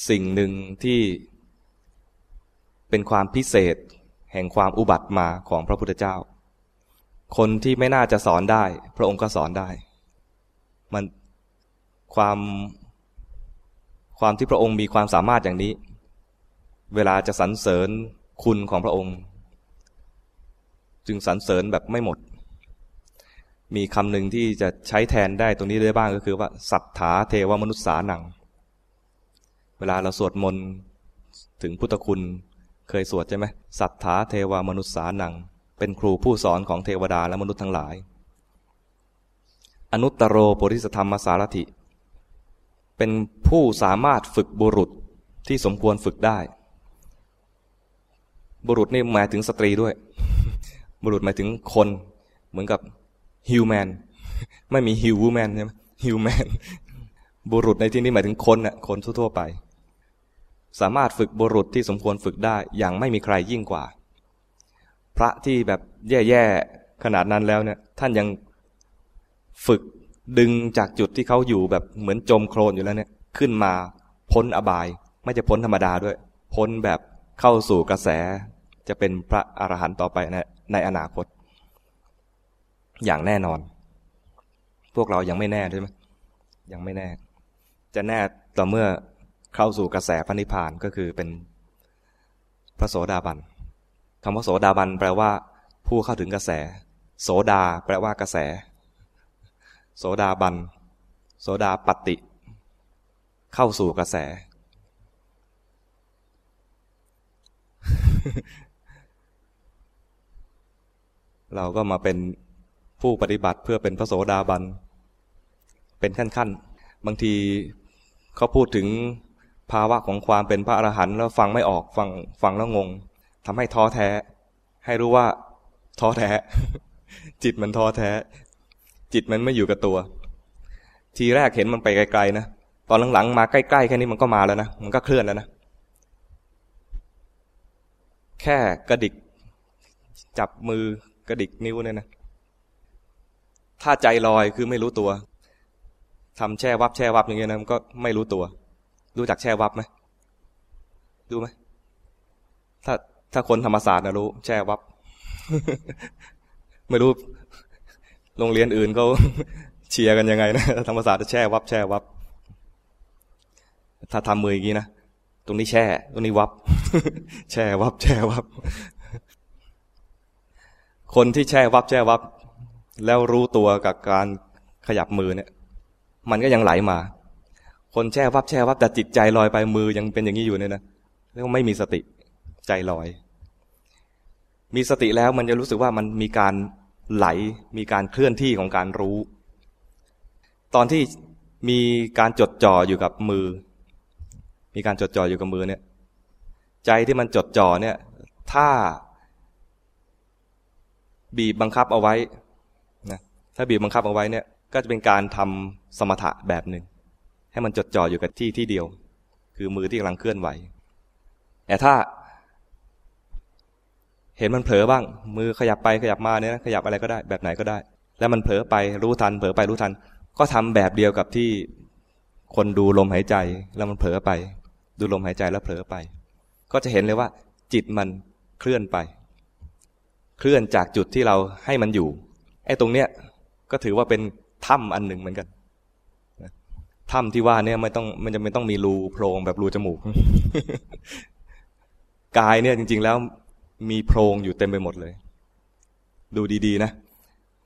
สิ่งหนึ่งที่เป็นความพิเศษแห่งความอุบัติมาของพระพุทธเจ้า คนที่ไม่น่าจะสอนได้ พระองค์ก็สอนได้ มันความความที่พระองค์มีความสามารถอย่างนี้ เวลาจะสรรเสริญคุณของพระองค์ จึงสรรเสริญแบบไม่หมด มีคำหนึ่งที่จะใช้แทนได้ตรงนี้ได้บ้างก็คือว่าสัทธาเทวมนุษย์สานัง เวลาเราสวดมนต์ถึงพุทธคุณเคยสวดใช่ไหมสัทธาเทวมนุษย์สานัง เป็นครูผู้สอนของเทวดาและมนุษย์ทั้งหลาย อนุตตรโรปุริสธรรมสารถิ เป็นผู้สามารถฝึกบุรุษที่สมควรฝึกได้ บุรุษนี่หมายถึงสตรีด้วย บุรุษหมายถึงคนเหมือนกับ ฮิวแมนไม่มีฮิววูแมนใช่ไหมฮิวแมนบุรุษในที่นี้หมายถึงคนน่ะคนทั่วไป สามารถฝึกบุรุษที่สมควรฝึกได้อย่างไม่มีใครยิ่งกว่า พระที่แบบแย่ๆขนาดนั้นแล้วเนี่ยท่านยังฝึกดึงจากจุดที่เขาอยู่แบบเหมือนจมโคลนอยู่แล้วเนี่ยขึ้นมาพ้นอบาย ไม่จะพ้นธรรมดาด้วย พ้นแบบเข้าสู่กระแสจะเป็นพระอรหันต์ต่อไปในในอนาคต อย่างแน่นอน พวกเรายังไม่แน่ใช่ไหมยังไม่แน่ จะแน่ต่อเมื่อเข้าสู่กระแสพระนิพพานก็คือเป็นพระโสดาบันคำว่าโสดาบันแปลว่า ผู้เข้าถึงกระแส โสดา แปลว่ากระแส โสดาบัน โสดาปฏิ เข้าสู่กระแส เราก็มาเป็น ผู้ปฏิบัติเพื่อเป็นพระโสดาบัน เป็นขั้นๆ บางทีเขาพูดถึงภาวะของความเป็นพระอรหันต์แล้วฟังไม่ออกฟังฟังแล้วงงทำให้ท้อแท้ ให้รู้ว่าท้อแท้ จิตมันท้อแท้ จิตมันไม่อยู่กับตัว ทีแรกเห็นมันไปไกลๆนะตอนหลังๆมาใกล้ๆแค่นี้มันก็มาแล้วนะมันก็เคลื่อนแล้วนะแค่กระดิกจับมือกระดิกนิ้วเนี่ยนะ ถ้าใจลอยคือไม่รู้ตัวทำแช่วับแช่วับอย่างเงี้ยนะมันก็ไม่รู้ตัว รู้จักแช่วับไหมรู้ไหมถ้าถ้าคนธรรมศาสตร์นะรู้ แช่วับ ไม่รู้ โรงเรียนอื่นเขาเชียร์กันยังไงนะธรรมศาสตร์จะแช่วับ แช่วับ ถ้าทำมืออย่างนี้นะตรงนี้แช่ ตรงนี้วับ แช่วับ แช่วับ คนที่แช่วับ แช่วับ แล้วรู้ตัวกับการขยับมือเนี่ย มันก็ยังไหลมา คนแช่วับแช่วับแต่จิตใจลอยไปมือยังเป็นอย่างนี้อยู่เนี่ยนะแล้วไม่มีสติใจลอย มีสติแล้วมันจะรู้สึกว่ามันมีการไหลมีการเคลื่อนที่ของการรู้ ตอนที่มีการจดจ่ออยู่กับมือ มีการจดจ่ออยู่กับมือเนี่ย ใจที่มันจดจ่อเนี่ย ถ้า บีบบังคับเอาไว้ ถ้าบีบบังคับเอาไว้เนี่ยก็จะเป็นการทำสมถะแบบหนึ่งให้มันจดจ่ออยู่กับที่ที่เดียว คือมือที่กำลังเคลื่อนไหว แต่ถ้า เห็นมันเผลอบ้าง มือขยับไปขยับมาเนี่ยขยับอะไรก็ได้แบบไหนก็ได้ แล้วมันเผลอไปรู้ทัน เผลอไปรู้ทัน ก็ทำแบบเดียวกับที่คนดูลมหายใจแล้วมันเผลอไป ดูลมหายใจแล้วเผลอไป ก็จะเห็นเลยว่า จิตมันเคลื่อนไป เคลื่อนจากจุดที่เราให้มันอยู่ไอ้ตรงเนี้ย ก็ถือว่าเป็นถ้ำอันหนึ่งเหมือนกันถ้ำที่ว่าเนี่ยไม่ต้องมันจะไม่ต้องมีรูโพรงแบบรูจมูกกายเนี่ยจริง ๆ แล้วมีโพรงอยู่เต็มไปหมดเลย ดูดี ๆ นะ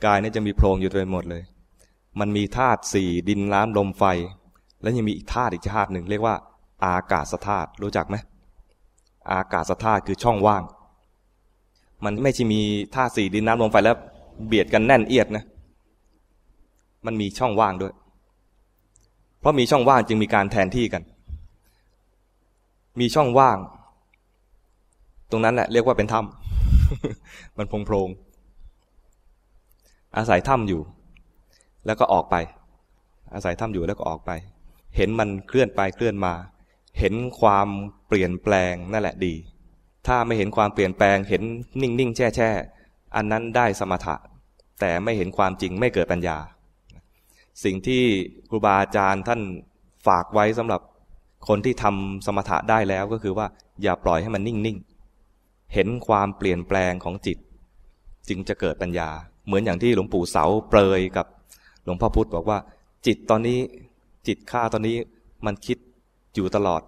กายเนี่ยจะมีโพรงอยู่เต็มไปหมดเลย มันมีธาตุสี่ดินน้ำลมไฟ แล้วยังมีอีกธาตุอีกธาตุหนึ่งเรียกว่า อากาศธาตุรู้จักไหมอากาศธาตุคือช่องว่าง มันไม่ใช่มีธาตุสี่ดินน้ำลมไฟแล้วเบียดกันแน่นเอียดนะ มันมีช่องว่างด้วย เพราะมีช่องว่างจึงมีการแทนที่กัน มีช่องว่าง ตรงนั้นแหละเรียกว่าเป็นถ้ำมันพงโพรงอาศัยถ้ำอยู่ แล้วก็ออกไป อาศัยถ้ำอยู่แล้วก็ออกไป เห็นมันเคลื่อนไปเคลื่อนมา เห็นความเปลี่ยนแปลงนั่นแหละดี ถ้าไม่เห็นความเปลี่ยนแปลง เห็นนิ่งนิ่งแช่แช่อันนั้นได้สมถะ แต่ไม่เห็นความจริงไม่เกิดปัญญา สิ่งที่ครูบาอาจารย์ท่านฝากไว้สำหรับคนที่ทำสมถะได้แล้วก็คือว่าอย่าปล่อยให้มันนิ่งนิ่งเห็นความเปลี่ยนแปลงของจิต จึงจะเกิดปัญญา เหมือนอย่างที่หลวงปู่เสาเปรยกับหลวงพ่อพุธบอกว่า จิตตอนนี้จิตข้าตอนนี้มันคิดอยู่ตลอด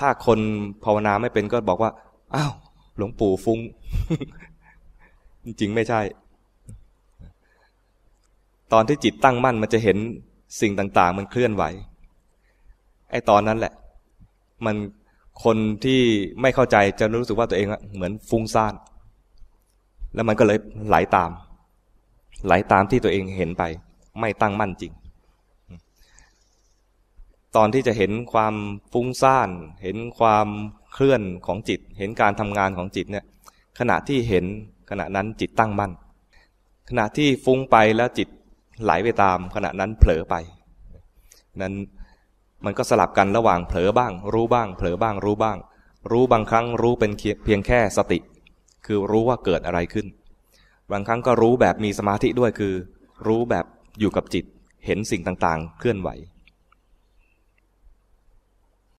ถ้าคนภาวนาไม่เป็นก็บอกว่าอ้าวหลวงปู่ฟุง้ง จริงไม่ใช่ ตอนที่จิตตั้งมั่นมันจะเห็นสิ่งต่างๆ มันเคลื่อนไหว ไอ้ตอนนั้นแหละ มันคนที่ไม่เข้าใจจะรู้สึกว่าตัวเองเหมือนฟุ้งซ่าน แล้วมันก็เลยไหลาตาม ไหลาตามที่ตัวเองเห็นไป ไม่ตั้งมั่นจริง ตอนที่จะเห็นความฟุ้งซ่าน เห็นความเคลื่อนของจิต เห็นการทำงานของจิตเนี่ย ขณะที่เห็นขณะนั้นจิตตั้งมั่น ขณะที่ฟุ้งไปแล้วจิต ไหลไปตามขณะนั้นเผลอไป นั้นมันก็สลับกันระหว่างเผลอบ้าง รู้บ้าง เผลอบ้างรู้บ้าง รู้บางครั้งรู้เป็นเพียงแค่สติ คือรู้ว่าเกิดอะไรขึ้น บางครั้งก็รู้แบบมีสมาธิด้วยคือ รู้แบบอยู่กับจิตเห็นสิ่งต่างๆ เคลื่อนไหว